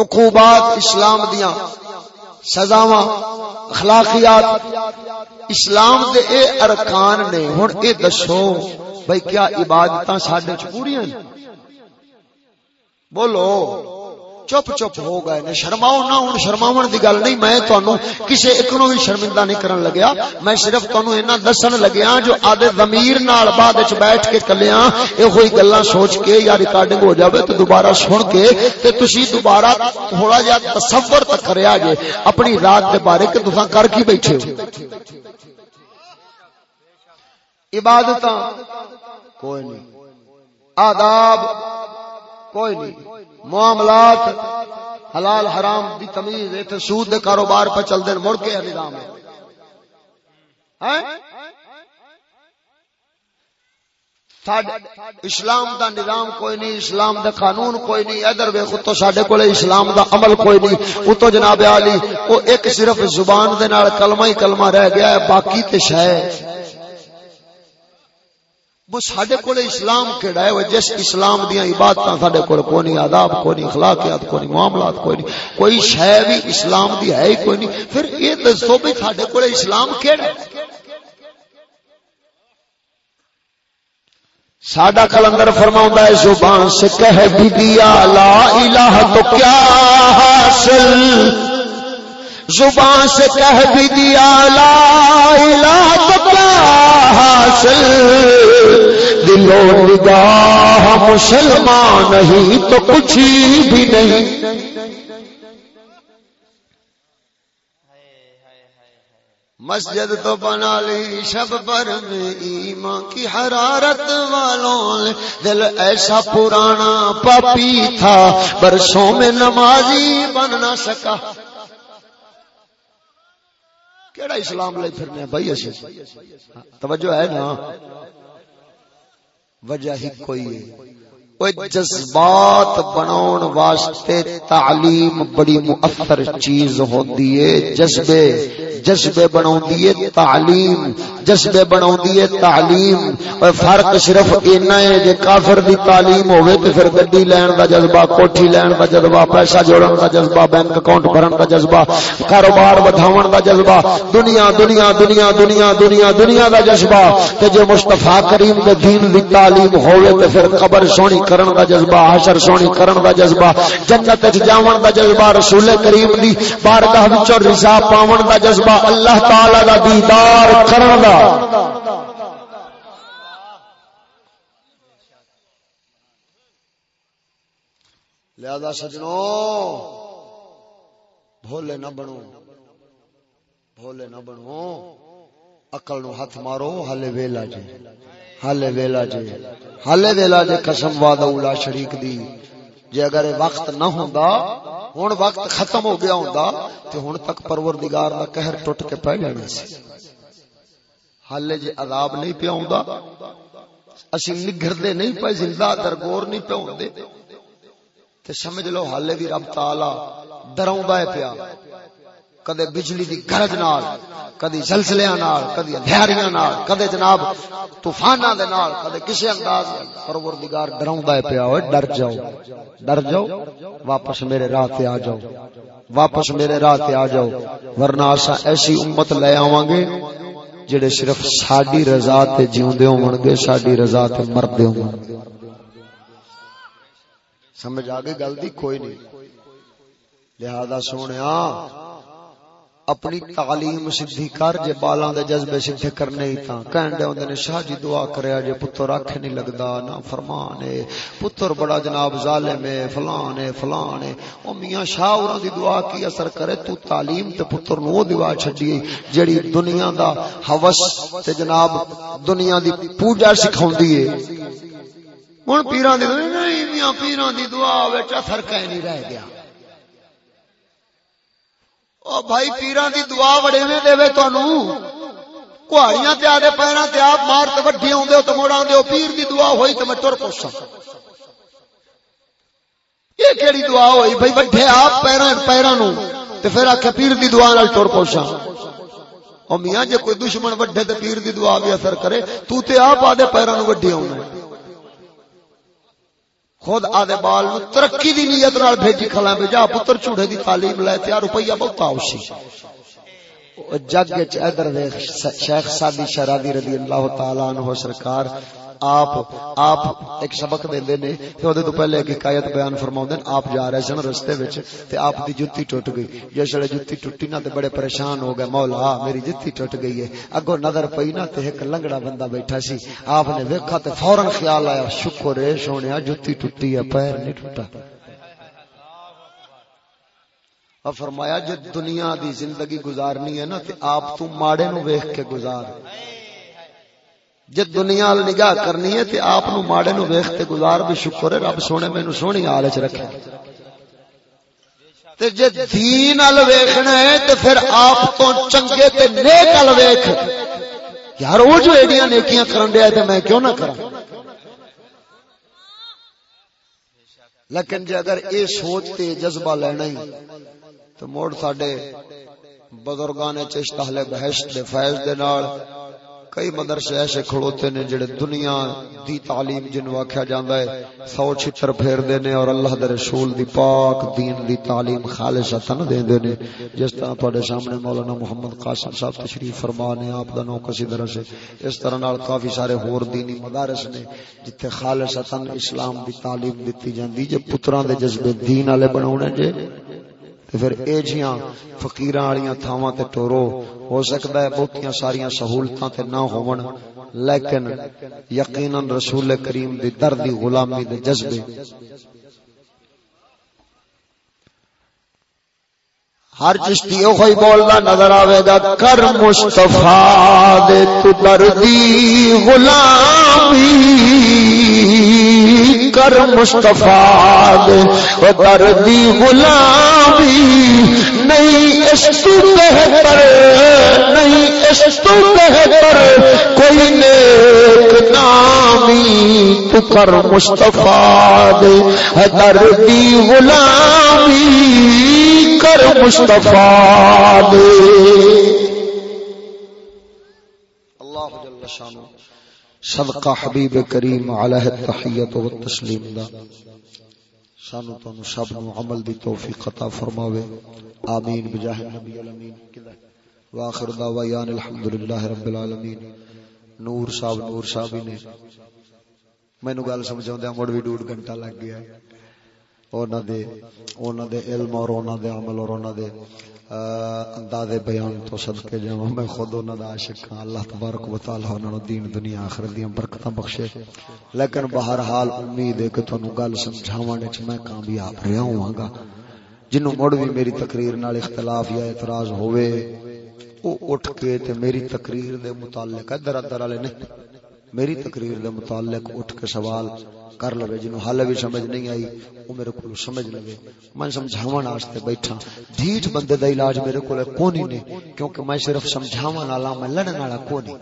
عقوبات اسلام دیا سزاوا اخلاقیات۔ اسلام دے اے ارکان نے ہوں اے دسو بھائی کیا عبادت سڈے چ بولو۔ چپ چپ ہو گئے نے، شرماؤ نہ، ہوں شرماو دی گل نہیں، میں تانوں کسے ایک نو بھی شرمندہ نہیں کرن لگیا۔ میں صرف تانوں اینا دسن لگیا جو آدھے ضمیر نال بعد وچ بیٹھ کے کلیاں اے ہوئی گلاں سوچ کے یا ریکارڈنگ ہو جاوے تے دوبارہ سن کے تے تسی دوبارہ تھوڑا جہا تصور تک کریا جے۔ اپنی رات دے بارے کہ تساں کر کی بیٹھے ہو؟ عبادتاں، کوئی نہیں۔ آداب، کوئی نہیں۔ معاملات حلال حرام دی تمیز ایتھے سود دے کاروبار پہ چل دین، مڑ کے نظام ہے۔ اسلام دا نظام کوئی نہیں، اسلام دا قانون کوئی نہیں۔ ادھر ویکھو تو ساڈے کولے اسلام دا عمل کوئی نہیں۔ او جناب علی او ایک صرف زبان دے نال کلمہ ہی کلمہ رہ گیا ہے، باقی تے شے وہ سڈے کو اسلام کہڑا ہے؟ جس اسلام دیا عبادت سڈے کو کوئی نہیں، آداب کوئی نہیں، اخلاقیات کوئی نہیں، معاملات کوئی نہیں، کوئی شہ بھی اسلام دی ہے ہی کوئی نہیں۔ پھر یہ دسو بھی سڈے کو اسلام کہڑا ساڈا کلندر فرما ہے، زبان سے کہہ بھی دیا لا الہ تو کیا حاصل؟ زبان سے کہہ بھی دیا، لا الہ تو حاصل۔ نگاہ مسلمان نہیں، تو کچھ بھی نہیں۔ مسجد تو بنا لی شب پر میں ایمان کی حرارت والوں دل ایسا پرانا پاپی تھا، برسوں میں نمازی بن نہ سکا۔ کیڑا اسلام لے پھرنے بھائی اسی توجہ ہے نا؟ وجہ ہی کوئی ہے۔ جذبات بناؤن واسطے تعلیم بڑی مؤثر چیز ہوتی ہے۔ جذبے جذبے بناؤ دیے تعلیم، جذبے بناؤ دیے تعلیم۔ اور فرق صرف اینا ہے جے کافر دی تعلیم ہوئے تو پھر گڈی لین دا جذبہ، کوٹھی لین دا جذبہ، پیسہ جوڑن دا جذبہ، بینک اکاؤنٹ بھرن دا جذبہ، کاروبار بدھاون دا جذبہ۔ دنیا دنیا دنیا دنیا دنیا دنیا دا جذبہ۔ تے جے مصطفی کریم دے دین دی تعلیم ہوئے تو پھر قبر سونی کرن دا جذبہ، حشر سونی کرن دا جذبہ، جنت وچ جاون دا جذبہ، رسول کریم دی بارگاہ وچ رضا پاون دا جذبہ، اللہ تعالی دا دیدار کرن دا۔ لہذا سجنوں بھولے نہ بنو۔ بھولے نہ بنو۔ اکل نو ہاتھ مارو ہلے ویلا جے۔ حالے ویلا جے۔ حالے ویلا جے قسم وعدہ اولا شریک دی۔ جے اگر وقت نہ ہوندا، ہن وقت ختم ہو گیا ہوندا، تے ہن تک پروردگار دا قہر ٹوٹ کے پے جانا سی۔ حالے جے عذاب نہیں پیا ہوندا، اسی نگھردے نہیں پے، زندہ درگور نہیں پے ہوندے۔ تے سمجھ لو حالے بھی رب تعالی ڈراوندا ہے پیا۔ کدے بجلی دی گرج نال کدی زلزلیاں نال، کدی اندھیاریاں نال کدے جناب طوفاناں دے نال کدے کسے انداز پروردگار ڈراوندا ہے پیا اوے ڈر جاؤ ڈر جاؤ، واپس میرے راہ تے آ جاؤ، واپس میرے راہ تے آ جاؤ، ورنہ اساں ایسی امت لے آواں گے جڑے صرف ساڈی رضا تے جیوندے ہون گے ساڈی رضا تے مردے ہون گے سمجھ آ گئی؟ گل دی کوئی نہیں۔ لہذا سونیا اپنی تعلیم سدھی کر جے بالاں دے جذبے سدھے کرنے ہی تاں۔ کہن دے ہوندے نے، شاہ جی دعا کریا جے پتر اکھ نہیں لگدا نا فرمان ہے۔ پتر بڑا جناب ظالم ہے، فلان ہے فلان ہے۔ او میاں شاہ اوراں دی دعا کی اثر کرے؟ تو تعلیم تے پتر نو دعا چھڈی جڑی دنیا دا ہوس تے جناب دنیا دی پوجا سکھاوندی ہے۔ ہن پیراں دی نہیں، میاں پیراں دی دعا وچ اثر کہیں نہیں رہ گیا۔ او بھائی پیران دی دعا وڑے میں دے وے تانوں کوہاڑیاں تے آدے پیراں تے آپ مار تے وڈھی ہوندے تے موڑ آندے او پیر دی دعا ہوئی تے میں ٹر پوسا یہ کیڑی دعا ہوئی بھائی وڈھے آپ پیراں پیراں نو تے پھر آکھے پیر دی دعا نال ٹر پوسا او میاں جے کوئی دشمن وڈھے تے پیر دی دعا بھی اثر کرے تو تے آپ آدے پیراں نو وڈھی ہوندے خود آدھے بال ترقی دی نیت نال بھیجی کھلا بھیجا پتر چوڑے دی تعلیم لے تے روپیہ بہت آوشی۔ جگ وچ ادھر ویکھ شیخ سادی شرابی رضی اللہ تعالی عنہ سرکار آپ آپ ایک سبق دیندے نے تے اودے تو پہلے ایک حکایت بیان فرماوندے آپ جا رہے سن رستے وچ تے آپ دی جُتی ٹوٹ گئی۔ جس ویلے جُتی ٹوٹی نا تے بڑے پریشان ہو گئے، مولا میری جُتی ٹوٹ گئی ہے۔ اگوں نظر پئی نا تے ایک لنگڑا بندہ بیٹھا سی۔ آپ نے ویکھا تے فورن خیال آیا، شکر ہے سونیا، جُتی ٹوٹی ہے، پیر نہیں ٹوٹا اور فرمایا جو دنیا دی زندگی گزارنی ہے نا تے آپ تو ماڑے نو ویکھ کے گزار۔ جے دنیا ال نگاہ کرنی ہے تے آپ نو ماڑے نو ویکھ تے گزار بھی شکر ہے، رب سونے مینوں سونی حال وچ رکھے۔ تے جے دین ال ویکھنا ہے تے پھر آپ تو چنگے تے نیک ال ویکھ۔ یار او جو ایڈیاں نیکیاں کرن دیا تے میں کیوں نہ کراں؟ لیکن جے اگر اے سوچ تے جذبہ لینا ہی، تو موڑ ساڈے بزرگان چشت اہل بہشت دے فیض دے نال کئی مدرسے ایسے کھڑوتے نے جڑے دنیا دی تعلیم جن آخیا جاندا ہے، سو چھتر پھیر دے نے اور اللہ دے رسول دی پاک دین دی تعلیم خالصتا دے نے۔ جس طرح تواڈے سامنے مولانا محمد قاسم صاحب تشریف فرما نے، آپ دا نو کسی طرح سے اس طرح نال کافی سارے ہور دینی مدارس نے، جتھے خالصتا اسلام دی تعلیم دتی جاندی۔ جے پتراں دے جذبے دین والے بناونے جے پھر اے جیاں فقیراں والیاں تھاواں تے ٹورو ہو سکدا ہے بہتیاں ساریاں سہولتاں تے نہ ہون لیکن یقینا رسول کریم دی دردی غلامی دے جذبے۔ ہر چشتی اوہی بولدا نظر آوے گا، کر مصطفی دے تو دردی غلامی۔ کر مصطفی دے او دردی غلامی، نہیں اس تو بہتر، نہیں اس تو بہتر، کوئی نیک نامی تو کر مصطفیٰ دے در دی غلامی کر مصطفیٰ دے۔ اللہ جل شانہ صدقہ حبیب کریم علیہ التحیت و تسلیم دا۔ سانو تانو سب نو عمل دی توفیق عطا فرماوے۔ آمین۔ بجاہ نبی الامین۔ واخر دعوان الحمدللہ رب العالمین۔ نور صاحب نور صاحب نے۔ مینو گل سمجھا ہاں، مڑ بھی ڈوڑ گھنٹہ لگ گیا دے دے علم اور دے عمل اور دے انداز بیان تو صدقے جاواں میں خود انہاں دا عاشق ہاں اللہ تبارک و تعالی انہاں نو دین دنیا آخرت دی برکتاں بخشے لیکن بہرحال امید ہے کہ تانوں گل سمجھاون وچ میں کامیاب رہیا ہوں گا جنوں مڑ بھی میری تقریر نال اختلاف یا اعتراض ہوئے او اٹھ کے تے میری تقریر دے متعلق ادھر ادھر والے نہیں میری تقریر دے متعلق اٹھ کے سوال کر لو جنوں حل بھی سمجھ نہیں آئی، وہ میرے کو سمجھ لو میں سمجھاون واسطے بیٹھا۔ ڈھیٹ بندے دا علاج میرے کو کونی نے، کیونکہ میں صرف سمجھاون والا میں لڑن والا کونی۔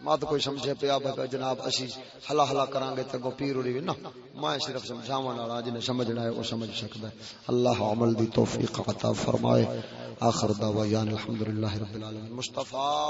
مات کوئی سمجھے پیا بابا جناب، اسی ہلا ہلا کران گے تے گو پیر اڑی نا۔ میں صرف سمجھاون والا جنے سمجھنا ہے او سمجھ سکدا ہے اللہ عمل دی توفیق عطا فرمائے۔ آخر دعوانا الحمدللہ رب العالمین۔ مصطفی۔